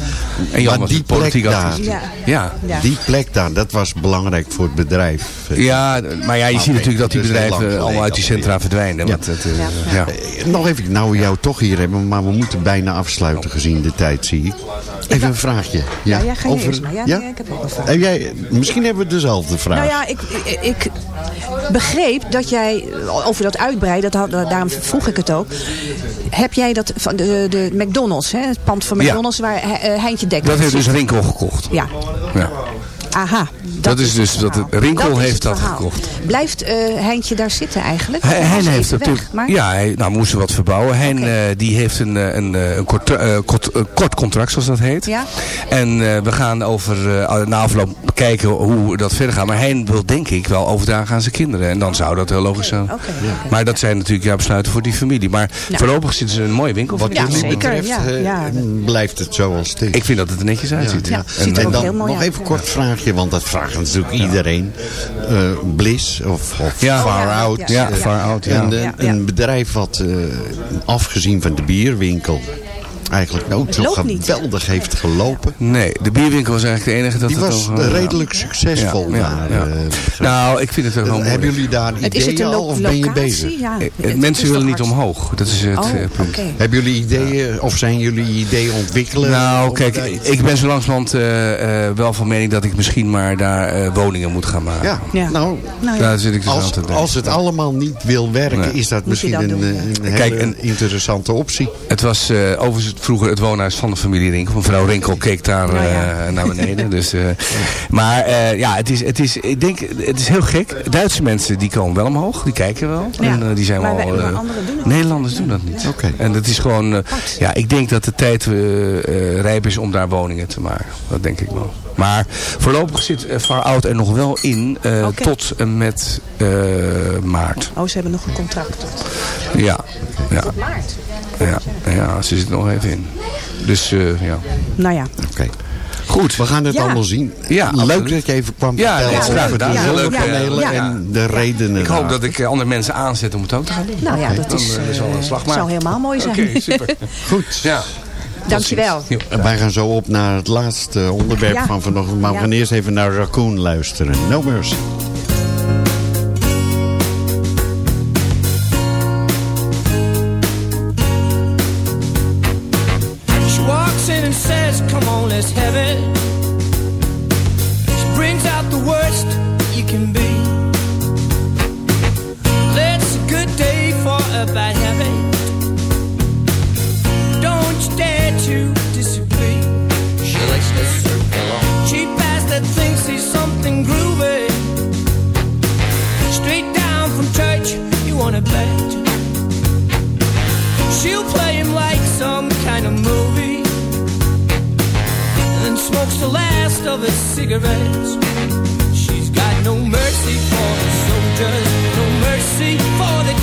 En Jan Maar was die plek daar-. Ja. Die plek daar, dat was belangrijk voor het bedrijf. Ja, maar ja, je Maar ziet natuurlijk dat die lang bedrijven allemaal uit die centra verdwijnen. Ja. Want het, eh, Ja. ja. Eh, Nog even, nou we jou toch hier hebben, maar we moeten bijna afsluiten gezien de tijd, zie ik. Even een vraagje. Ja, ja, ga je eerst maar. Ja, nee, ik heb ook een vraag. Heb jij, misschien hebben we dezelfde vraag. Nou ja, ik, ik, begreep dat jij, over dat uitbreiden, dat, had- daarom vroeg ik het ook. Heb jij dat van de, de McDonald's, hè, het pand van Ja. McDonald's waar eh, Heintje Dekker Dat heeft dus Rinkel gekocht. Ja, Ja. Aha. Dat is dus verhaal. Rinkel heeft dat gekocht. Blijft eh, Heintje daar zitten eigenlijk? Hij, heeft natuurlijk, maar- ja, hij nou, moest er wat verbouwen. Hij eh, die heeft een, eh, een, eh, een kort, eh, kort, kort contract, zoals dat heet. Ja? En eh, we gaan over eh, na afloop bekijken hoe dat verder gaat. Maar hij wil denk ik wel overdragen aan zijn kinderen. En dan zou dat heel logisch zijn. Oké, oké. Maar dat zijn natuurlijk ja, besluiten voor die familie. Maar Ja. voorlopig zitten ze in een mooie winkel. Wat. Ja, jullie zeker, betreft ja, eh, ja. blijft het zoals het is. Ik vind dat het er netjes uitziet. Ja, En, ziet ook dan heel mooi nog uit. even kort vraagje, want dat vraagt natuurlijk iedereen. Eh, Bliss of, of Ja. Far Ja, Out. ja, Far Out, ja. Een, Ja, ja. een bedrijf wat, eh, afgezien van de bierwinkel, eigenlijk ook zo geweldig heeft gelopen. Nee, de bierwinkel was eigenlijk de enige dat Die het was eh, redelijk succesvol Ja, daar. ja. eh, Nou, ik vind het ook wel mooi. hebben jullie daar ideeën al of ben je bezig? Ja, Eh, het is Mensen willen niet omhoog. Dat is het Oh, eh, punt. Hebben jullie ideeën of zijn jullie ideeën ontwikkelen? Nou, kijk, ik ben zo langzamerhand eh, eh, wel van mening dat ik misschien maar daar eh, woningen moet gaan maken. Ja, Ja. nou, Nou ja. Daar zit ik dus aan als, te denken. als het allemaal niet wil werken, Nee. is dat misschien een, eh, hele interessante optie. Het was, eh, overigens, vroeger het woonhuis van de familie Rinkel. Mevrouw Rinkel keek daar Nou ja. eh, naar beneden. Dus, eh, maar eh, ja, het is, het is, ik denk, het is heel gek. Duitse mensen die komen wel omhoog, die kijken wel. Ja. En, die zijn Maar wel, wij- maar anderen doen dat Nederlanders doen dat niet. Oké. En dat is gewoon, ja, ik denk dat de tijd rijp is om daar woningen te maken. Dat denk ik wel. Maar voorlopig zit Far Out er nog wel in eh, tot en met eh, maart. Oh, ze hebben nog een contract tot. Ja, ja, Maart. Ja, ja, ze zit er nog even in. Dus eh, ja. Nou ja. Oké. Goed. We gaan het Ja. allemaal zien. Ja, Leuk absoluut. dat je even kwam Ja, vertellen ja, over de zonnepanelen ja. en de redenen Ik hoop daar. dat ik eh, andere mensen aanzet om het ook te gaan doen. Nou ja, dat Dan, is, eh, zal eh, een slag zou helemaal mooi zijn. Oké, super. Goed. Ja. Dankjewel. Wij gaan zo op naar het laatste onderwerp Ja. van vanochtend. Maar we gaan eerst even naar Raccoon luisteren. No Mercy.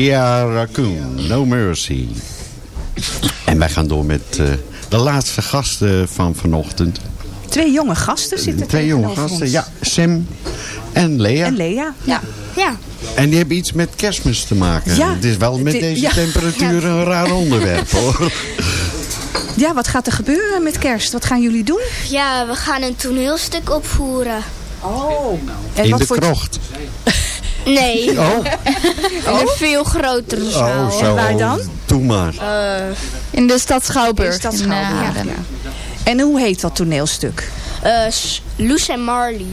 Ja, Raccoon. No Mercy. En wij gaan door met eh, de laatste gasten van vanochtend. Twee jonge gasten zitten Twee jonge gasten. ons. Ja, Sam en Lea. En Lea. Ja. Ja. En die hebben iets met kerstmis te maken. Ja, het is wel met deze ja. temperatuur een raar onderwerp hoor. ja, wat gaat er gebeuren met kerst? Wat gaan jullie doen? Ja, we gaan een toneelstuk opvoeren. Oh. En In wat de voor krocht. Nee. Oh, In een veel grotere zaal. oh zo. waar dan? Doe maar. in de stad Schouwburg. In Stad Schouwburg, ja. En hoe heet dat toneelstuk? Loes en Marley.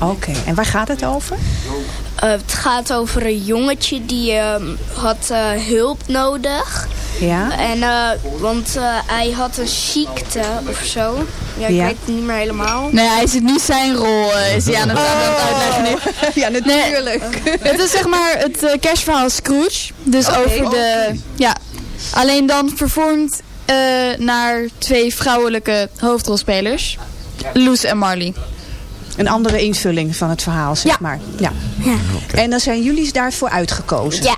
Oké, en waar gaat het over? Eh, het gaat over een jongetje die ehm, had eh, hulp nodig. Ja. En, eh, want eh, hij had een ziekte of zo. Ja, ik Ja. weet het niet meer helemaal. Nee, hij zit nu zijn rol, eh, is hij aan het, aan het uitleggen nu. ja, natuurlijk. Het is zeg maar het kerstverhaal Scrooge. Dus over de... Ja, alleen dan vervormd eh, naar twee vrouwelijke hoofdrolspelers. Loes en Marley. Een andere invulling van het verhaal, zeg Ja. maar. Ja. En dan zijn jullie daarvoor uitgekozen. Ja.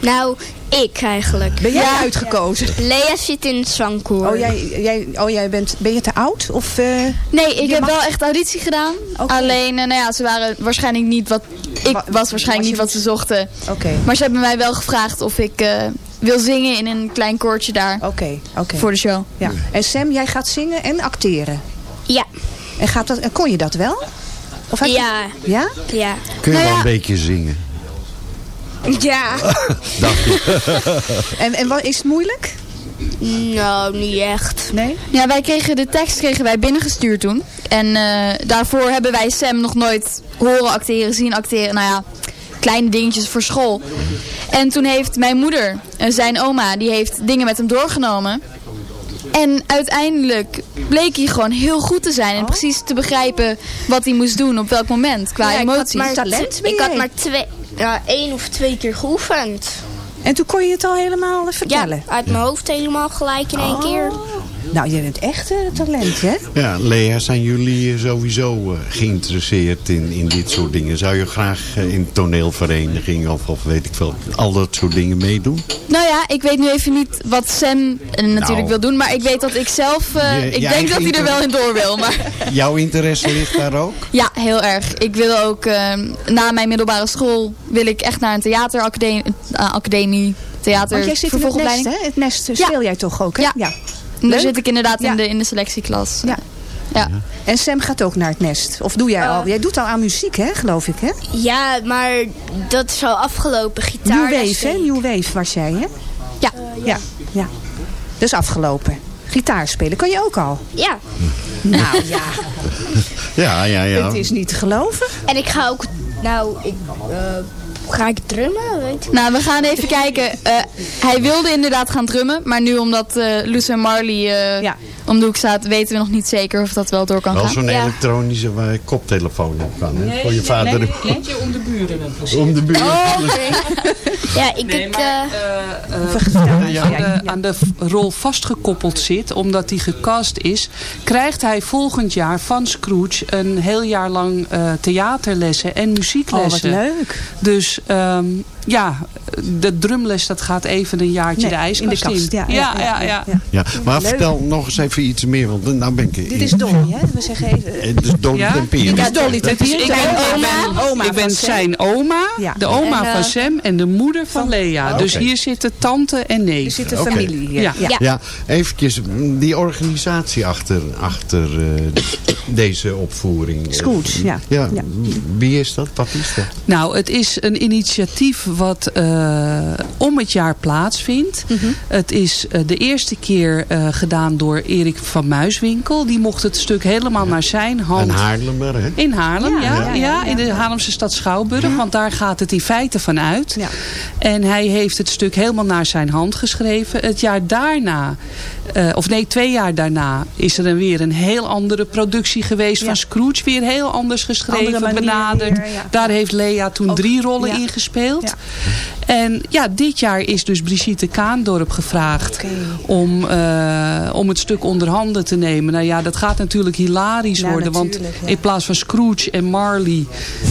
Nou, Ik eigenlijk. Ben jij uitgekozen? Lea zit in het zangkoor. Oh, jij, jij, oh, jij bent, ben je te oud? Of, eh, Nee, ik heb mag- wel echt auditie gedaan. Alleen, eh, nou ja, ze waren waarschijnlijk niet wat... Ik was waarschijnlijk niet wat ze zochten. Oké. Maar ze hebben mij wel gevraagd of ik eh, wil zingen in een klein koortje daar. Oké, oké. Voor de show. Ja. En Sam, jij gaat zingen en acteren? Ja. En, gaat dat, en kon je dat wel? Of heb je- Ja. Ja? Ja. Kun je Nou wel ja. een beetje zingen? Ja. Dacht je. En, en wat, is het moeilijk? Nou, niet echt. Nee? Ja, wij kregen de tekst kregen wij binnengestuurd toen. En eh, daarvoor hebben wij Sam nog nooit horen acteren, zien acteren. Nou ja, kleine dingetjes voor school. En toen heeft mijn moeder, zijn oma, die heeft dingen met hem doorgenomen. En uiteindelijk bleek hij gewoon heel goed te zijn. En precies te begrijpen wat hij moest doen op welk moment. Qua Ja, ik had emoties. maar Talent Ik had maar twee, ja, één of twee keer geoefend. En toen kon je het al helemaal eh, Ja, vertellen? uit mijn hoofd helemaal gelijk in één keer. Nou, je bent echt eh, talent, hè? Ja, Lea, zijn jullie eh, sowieso eh, geïnteresseerd in, in dit soort dingen? Zou je graag in toneelvereniging of, of weet ik veel, al dat soort dingen meedoen? Nou ja, ik weet nu even niet wat Sam natuurlijk Nou. wil doen. Maar ik weet dat ik zelf... eh, Je- ik denk dat hij er wel in door wil. Maar Jouw interesse ligt daar ook? ja, heel erg. Ik wil ook... na mijn middelbare school wil ik echt naar een theateracademie... academie, theater, Want jij zit in het nest, hè? Het nest speel jij toch ook, hè? Ja. En daar Leuk. zit ik inderdaad Ja. in, de, in de selectieklas. Ja. Ja. En Sam gaat ook naar het nest. Of doe jij al? Jij doet al aan muziek, hè, geloof ik, hè? Ja, maar dat is al afgelopen. Gitaar. New Wave, hè? New Wave was jij, hè? Ja. Ja, ja. Dat is afgelopen. Gitaar spelen kan je ook al. Ja. Nou ja, Ja, ja, ja. het is niet te geloven. En ik ga ook... Nou, ik... eh, ga ik drummen? Weet ik. Nou, we gaan even kijken. Eh, hij wilde inderdaad gaan drummen. Maar nu omdat eh Loes en Marley eh, om de hoek staat... weten we nog niet zeker of dat wel door kan Wel gaan. zo'n elektronische waar je koptelefoon op kan, hè? Voor je vader. Nee, eentje om de buren. Om de buurt. Ja, ik... Nee, ik maar, eh, eh, aan, de, aan de rol vastgekoppeld zit, omdat hij gecast is, krijgt hij volgend jaar van Scrooge een heel jaar lang eh, theaterlessen en muzieklessen. Oh, wat leuk. Dus ehm, ja, de drumles dat gaat even een jaartje Nee, de ijskast in de kast, ja, ja, ja, ja, ja. Ja, maar Leuk. vertel nog eens even iets meer, want nou ben ik... Dit is Dolly, hè? We zeggen even... Het is Dolly Ja? Tempier. Dit is Dolly Tempier. ik ben, ik ben, oma ik ben van zijn oma, Ja. de oma En, eh, van Sam en de moeder van Lea. Ah, Dus hier zitten tante en neef. Er zit een Oké. familie hier. Ja. Ja. Ja, eventjes die organisatie achter, achter eh, deze opvoering. Ja. ja. Ja. Wie is dat? Wat is dat? Nou, het is een initiatief wat eh, om het jaar plaatsvindt. Mhm. Het is eh, de eerste keer eh, gedaan door Erik van Muiswinkel. Die mocht het stuk helemaal naar zijn hand. Een Haarlemmer, hè? In Haarlem, ja. Ja, Ja, ja, ja, in de Haarlemse stad Schouwburg. Want daar gaat het in feite van uit. Ja. En hij heeft het stuk helemaal naar zijn hand geschreven. Het jaar daarna, eh, of nee, twee jaar daarna... is er dan weer een heel andere productie geweest Ja. van Scrooge. Weer heel anders geschreven, benaderd. weer, ja. Daar heeft Lea toen Ook, drie rollen ja. in gespeeld. En ja, dit jaar is dus Brigitte Kaandorp gevraagd om, eh, om het stuk onder handen te nemen. Nou ja, dat gaat natuurlijk hilarisch Ja, worden. Want ja. in plaats van Scrooge en Marley,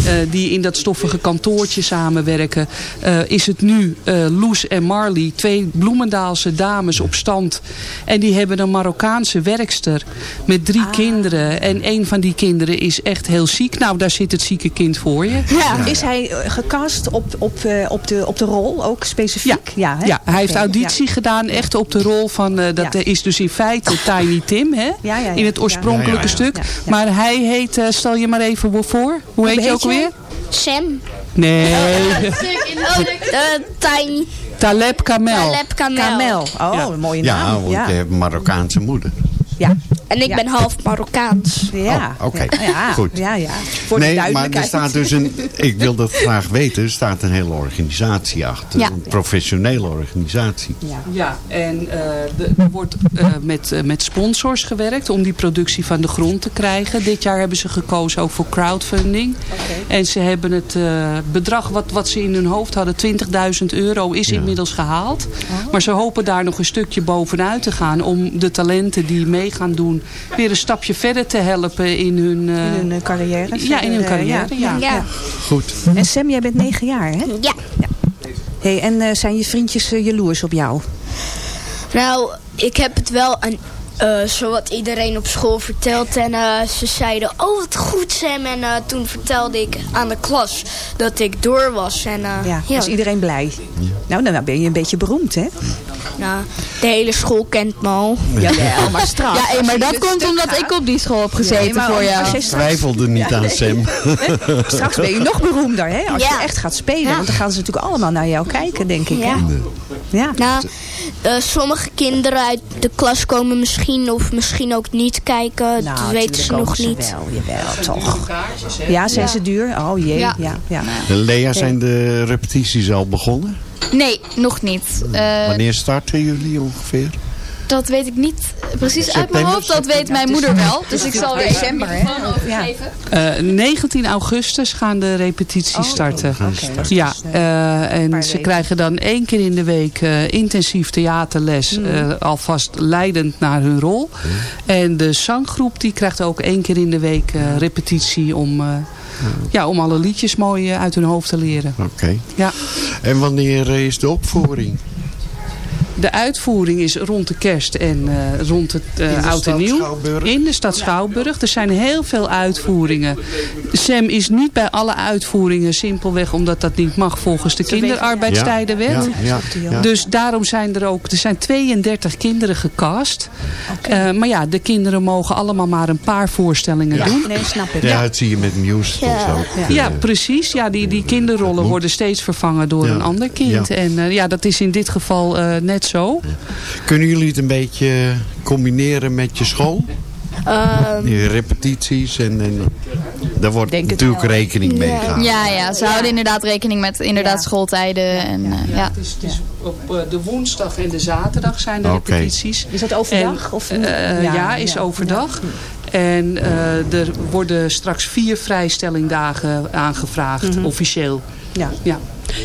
eh, die in dat stoffige kantoortje samenwerken, eh, is het nu eh, Loes en Marley, twee Bloemendaalse dames op stand. En die hebben een Marokkaanse werkster met drie kinderen. En een van die kinderen is echt heel ziek. Nou, daar zit het zieke kind voor je. Ja. Is hij gecast op, op, eh, op, de, op de rol ook specifiek? Ja, hè? Ja, hij heeft auditie gedaan echt op de rol van... eh, dat Ja. is dus in feite Tiny Tim, hè? Ja, ja, ja. In het oorspronkelijke Ja, ja, ja. stuk. Ja, ja. Maar hij heet, eh, stel je maar even voor. Hoe heet je heet ook je? alweer? Sam. Nee, Oh, Tiny. Taleb Kamel. Taleb Kamel. Kamel. Oh, Ja. een mooie Ja, naam. want Ja, je hebt een Marokkaanse moeder. ja. En ik Ja. ben half Marokkaans. ja. Oh, oké. Ja, Goed. Ja, ja. Voor de nee, maar er staat dus een... Ik wil dat graag weten. Er staat een hele organisatie achter. Ja. Een professionele organisatie. Ja. Ja, en eh, de- er wordt eh, met, eh, met sponsors gewerkt om die productie van de grond te krijgen. Dit jaar hebben ze gekozen ook voor crowdfunding. En ze hebben het eh, bedrag wat, wat ze in hun hoofd hadden, 20.000 euro, is inmiddels gehaald. Maar ze hopen daar nog een stukje bovenuit te gaan om de talenten die mee gaan doen weer een stapje verder te helpen in hun... eh, In hun carrière. Ja, in hun eh, carrière, ja. Ja. Goed. En Sam, jij bent negen jaar, hè? Ja. Hey, en eh, zijn je vriendjes eh, jaloers op jou? Nou, ik heb het wel aan eh zowat iedereen op school verteld. En eh, ze zeiden, oh wat goed Sam. En eh, toen vertelde ik aan de klas dat ik door was. En, eh, Ja, ja, is iedereen blij? Nou, dan ben je een beetje beroemd, hè? nou, de hele school kent me al. Jawel, maar straks. Ja, maar dat dit komt omdat gaat- ik op die school heb gezeten voor jou. Ik twijfelde niet Ja, aan nee. Sam. Straks ben je nog beroemder, hè? Als Ja. je echt gaat spelen. Ja. Want dan gaan ze natuurlijk allemaal naar jou kijken, denk ik. Ja. Hè? Ja. Nou, eh, sommige kinderen uit de klas komen misschien of misschien ook niet kijken. Nou, dat weten ze nog komen niet. Ze wel, jawel, toch. Ja, zijn ze duur? Oh jee, ja. Ja. ja, Lea, zijn de repetities al begonnen? Nee, nog niet. Eh, Wanneer starten jullie ongeveer? Dat weet ik niet precies uit mijn hoofd. Dat weet mijn moeder wel. Dus ik zal weer december, hè? Ja. Eh, 19 augustus gaan de repetities Oh, starten. ja, eh, en ze krijgen dan één keer in de week eh, intensief theaterles. Mm. eh, alvast leidend naar hun rol. En de zanggroep die krijgt ook één keer in de week eh, repetitie om, eh, ja, om alle liedjes mooi uit hun hoofd te leren. Oké. Ja. En wanneer is de opvoering? De uitvoering is rond de kerst en eh, rond het eh, In de oud en stad nieuw. Schouwburg? In de stad Schouwburg. Er zijn heel veel uitvoeringen. Sam is niet bij alle uitvoeringen simpelweg omdat dat niet mag volgens de kinderarbeidstijdenwet. Ja, ja, ja. Dus daarom zijn er ook, er zijn 32 kinderen gecast. Eh, maar ja, de kinderen mogen allemaal maar een paar voorstellingen Ja. doen. Nee, snap ik. Ja, dat zie je met musicals Ja. ook. Ja, precies. Ja, die, die kinderrollen worden steeds vervangen door Ja. een ander kind. Ja. En eh, ja, dat is in dit geval eh, zo. Kunnen jullie het een beetje combineren met je school? Ehm, Die repetities en, en daar wordt natuurlijk wel. rekening mee Ja. gehouden. Ja, ja, ze houden inderdaad rekening met inderdaad Ja. schooltijden. En, eh, ja. Het is, het is op eh, de woensdag en de zaterdag zijn de repetities. Is dat overdag? En, of, eh, ja, is overdag. En eh, er worden straks vier vrijstellingdagen aangevraagd, Mhm. officieel. Ja. Ja.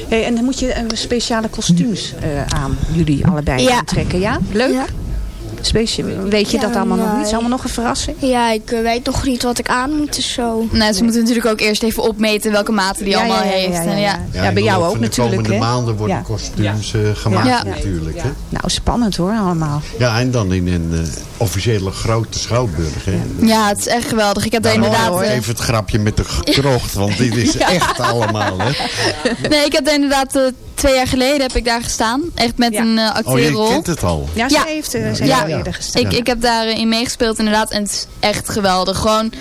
Hey, en dan moet je eh, speciale kostuums eh, aan, jullie allebei Ja. aantrekken, ja? Leuk? Ja. Specia- weet je Ja, dat allemaal nog niet? nee. Is allemaal nog een verrassing? ja, ik eh, weet nog niet wat ik aan moet dus zo. Nou, ze moeten natuurlijk ook eerst even opmeten welke maten die Ja, allemaal ja, ja, heeft. ja, ja, En ja. ja. Bij jou ook van de natuurlijk, komende hè? maanden worden Ja. kostuums eh, gemaakt Ja. natuurlijk. Hè? Nou, spannend hoor, allemaal. Ja, en dan in een eh, officiële grote schouwburg. Hè? ja, het is echt geweldig. Ik heb daar Nou, inderdaad... Even het grapje met de krocht, want dit is echt allemaal. Hè? nee, ik heb daar inderdaad twee jaar geleden heb ik daar gestaan. Echt met Ja. een eh Oh, je acteerrol. kent het al. Ja, Ja. zij heeft, uh, zij Ja. Eerder gestaan. Ik, ik heb daarin meegespeeld inderdaad. En het is echt geweldig. Gewoon,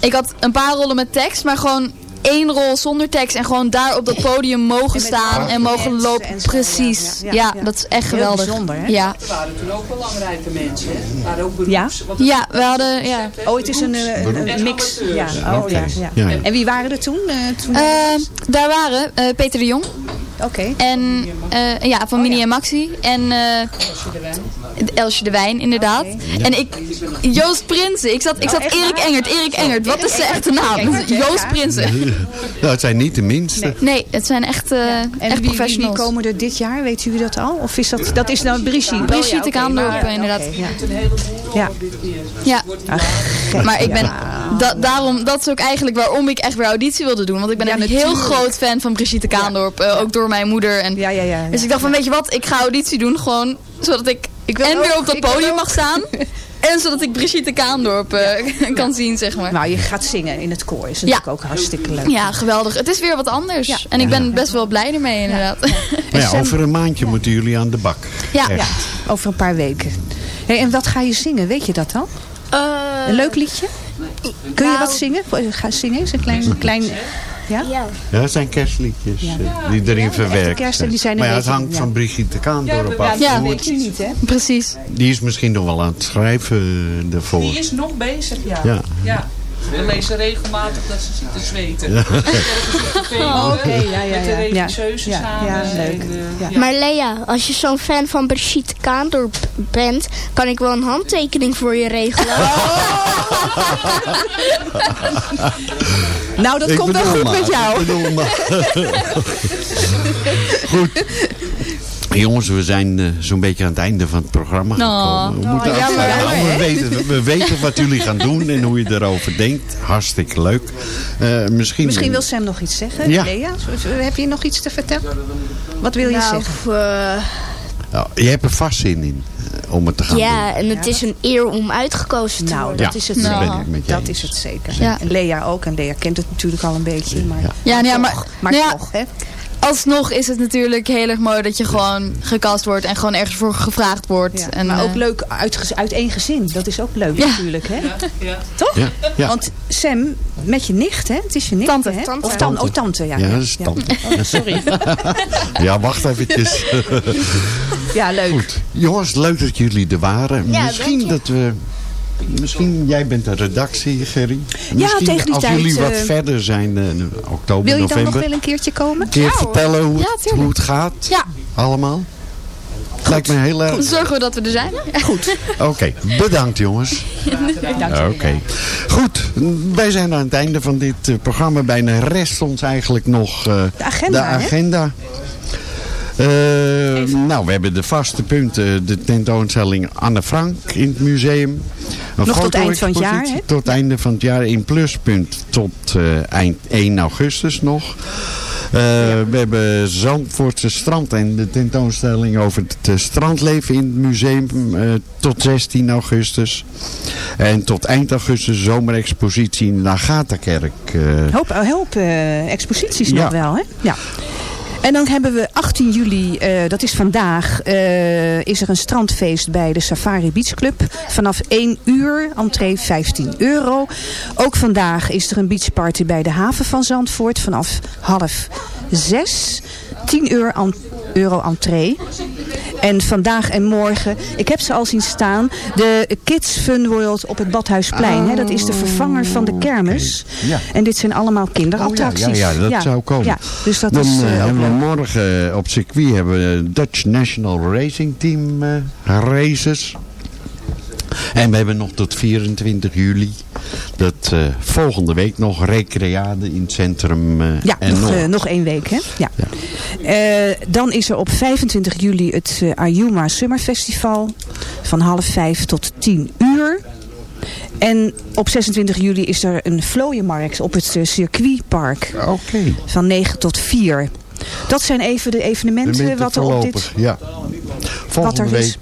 ik had een paar rollen met tekst, maar gewoon één rol zonder tekst. En gewoon daar op dat podium mogen staan en mogen lopen. en zo, Precies. ja, Ja, ja, ja. dat is echt Heel geweldig. bijzonder, hè? Ja. Er waren toen ook belangrijke mensen. Hè? waren ook beroeps. Ja? ja, we hadden... Ja. Oh, het is een, eh, een, een mix. Ja. Oh, ja, ja. Ja, ja. En wie waren er toen? eh, toen Eh, daar waren eh, Peter de Jong Oké. en eh, ja, van Mini en Maxi en eh, Elsje de Wijn inderdaad. En ik, Joost Prinsen. Ik zat, ik zat Erik Engert, Erik Engert. Wat is zijn echte naam? Joost Prinsen. Nou, het zijn niet de minste. Nee, het zijn echt, eh En echt wie, komen er dit jaar? Weet u dat al? Of is dat, dat is nou Brigitte? Brigitte Oh, ja, maar- inderdaad. ja. Ja. Ja. Maar ik ben, Ja. Da- daarom, dat is ook eigenlijk waarom ik echt weer auditie wilde doen. Want ik ben Ja, een heel groot fan van Brigitte Kaandorp. eh, ook door mijn moeder. En, Ja, ja, ja. ja. Dus ik dacht van, weet je wat, ik ga auditie doen. Gewoon zodat ik, Ik wil en ook, weer op dat podium mag staan. en zodat ik Brigitte Kaandorp eh, kan zien, zeg maar. Nou, je gaat zingen in het koor. Is natuurlijk ook hartstikke leuk. Ja, geweldig. Het is weer wat anders. Ja. En ik ben best wel blij ermee, inderdaad. Ja, Maar ja, Sam- over een maandje moeten jullie aan de bak. ja. Ja, over een paar weken. Hey, en wat ga je zingen? Weet je dat al? Eh, Een leuk liedje? Kun je nou- wat zingen? Ga zingen eens een klein... klein ja? Ja. Ja, dat zijn kerstliedjes eh, die erin verwerkt kerst en die zijn Maar ja, het hangt ja. van Brigitte Kaandorp af. Ja. Hoe Weet je niet, hè? Precies. Die is misschien nog wel aan het schrijven eh, daarvoor. Die is nog bezig, ja. Ja. Ja. We lezen regelmatig dat ze zit te zweten. Ja. Oh, oké, ja, ja, Met de ja. regisseuse Ja, samen. ja, leuk. En, eh, Ja. Maar Lea, als je zo'n fan van Brigitte Kaandorp bent, kan ik wel een handtekening voor je regelen. Nou, dat Ik komt wel goed maar, met jou. ik bedoel maar. Goed. Jongens, we zijn eh, zo'n beetje aan het einde van het programma Nou, gekomen. We nou, we, hè? weten, we weten wat jullie gaan doen en hoe je erover denkt. Hartstikke leuk. Eh, misschien Misschien wil Sam nog iets zeggen. Ja. Lea, heb je nog iets te vertellen? Wat wil je Nou, zeggen? eh, Ja, je hebt er vast zin in om het te gaan ja, doen. en het is een eer om uitgekozen te Nou, worden. dat is het dat zeker. ben ik met je dat eens. is het zeker. Ja. En Lea ook. En Lea kent het natuurlijk al een beetje. Maar, Ja, ja, maar, toch, maar nou ja, toch, hè? Alsnog is het natuurlijk heel erg mooi dat je gewoon gecast wordt en gewoon ergens voor gevraagd wordt. Ja, en, maar ook eh, leuk uit, uit één gezin. Dat is ook leuk Ja. natuurlijk. Hè? Toch? Ja, ja. Want Sam, met je nicht, hè? Het is je nicht, Tante. hè? Tante. Of tante. Oh, tante, ja. Ja, dat is tante. Oh, sorry. Ja, wacht eventjes. Ja, leuk. Goed. Jongens, leuk dat jullie er waren. Ja, misschien dat we... Misschien, jij bent de redactie, Gerry. Ja, Misschien tegen die als tijd, jullie wat eh, verder zijn, in oktober, Wil je dan november. nog wel een keertje komen? Ja, hoor. vertellen hoe, Ja, het, tuurlijk. hoe het gaat? Ja. Allemaal? Lijkt me heel erg. Zorgen we dat we er zijn. Goed. Oké, bedankt jongens. Oké. Goed, wij zijn aan het einde van dit eh, programma. Bijna rest ons eigenlijk nog De agenda, de agenda. Eh, nou, we hebben de vaste punten. De tentoonstelling Anne Frank in het museum. Een Nog tot eind van het jaar, hè? Tot einde van het jaar in pluspunt tot eh, eind 1 augustus nog. Eh, We hebben Zandvoortse strand en de tentoonstelling over het strandleven in het museum tot 16 augustus. En tot eind augustus zomerexpositie in de Agatha-kerk. eh, Hoop, hoop exposities Ja. nog wel, hè? Ja. En dan hebben we 18 juli, eh, dat is vandaag, eh, is er een strandfeest bij de Safari Beach Club. Vanaf 1 uur, entree 15 euro. Ook vandaag is er een beachparty bij de haven van Zandvoort vanaf half 6. 10 uur an- euro entree. En vandaag en morgen, ik heb ze al zien staan, de Kids Fun World op het Badhuisplein. hè, dat is de vervanger van de kermis. Ja. En dit zijn allemaal kinderattracties. Oh ja, ja, ja, dat zou komen. Ja, dus dat Dan is eh, eh, ook hebben we morgen op circuit hebben we Dutch National Racing Team eh, races. En we hebben nog tot 24 juli. Dat eh, volgende week nog recreade in het centrum. eh, Ja, en nog, eh, nog één week. Hè? Ja. Dan is er op 25 juli het Ayuma Summer Festival. Van half vijf tot 10 uur. En op 26 juli is er een vlooienmarkt op het circuitpark. Oké. Van 9 tot 4. Dat zijn even de evenementen wat er op dit... Ja. Volgende is.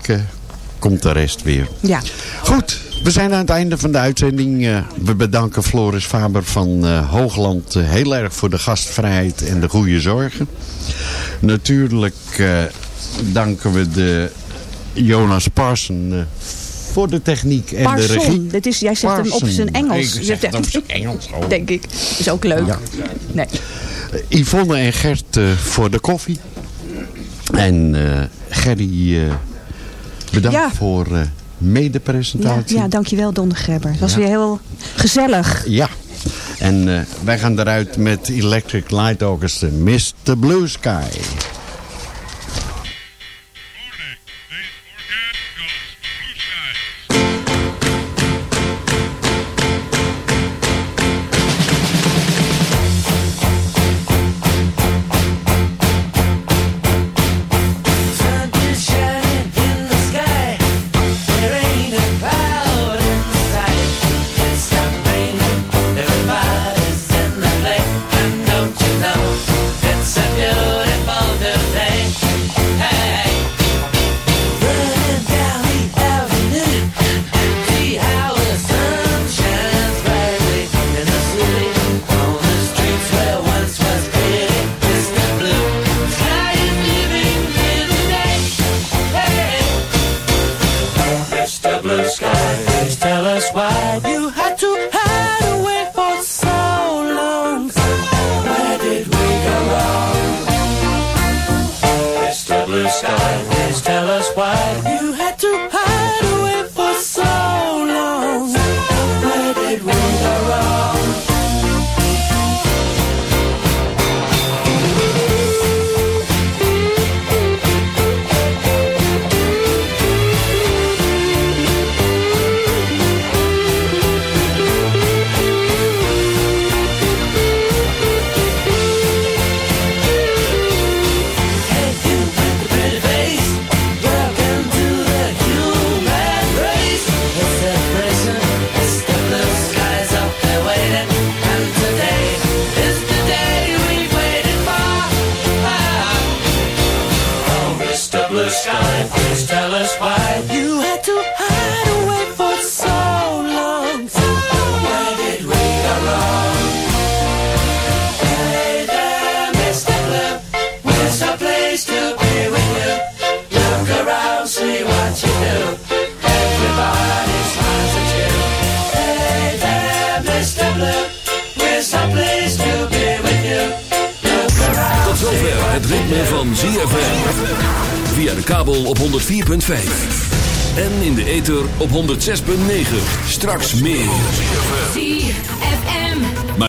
Komt de rest weer. Ja. Goed, we zijn aan het einde van de uitzending. Eh, we bedanken Floris Faber van eh, Hoogland eh, heel erg voor de gastvrijheid en de goede zorgen. Natuurlijk eh, danken we de Jonas Parson eh, voor de techniek en de regie. Dat is, jij zegt hem op zijn Engels. Ik zeg het op zijn Engels. oh. Denk ik. Is ook leuk. Ja. Nee. Yvonne en Gert eh, voor de koffie. En eh, Gerry, eh, bedankt Ja. voor Ja, mede-presentatie. ja, dankjewel Don de Grebber. Het was Ja. weer heel gezellig. Ja. En eh, wij gaan eruit met Electric Light Orchestra, Mr. Blue Sky. 106.9. Straks meer.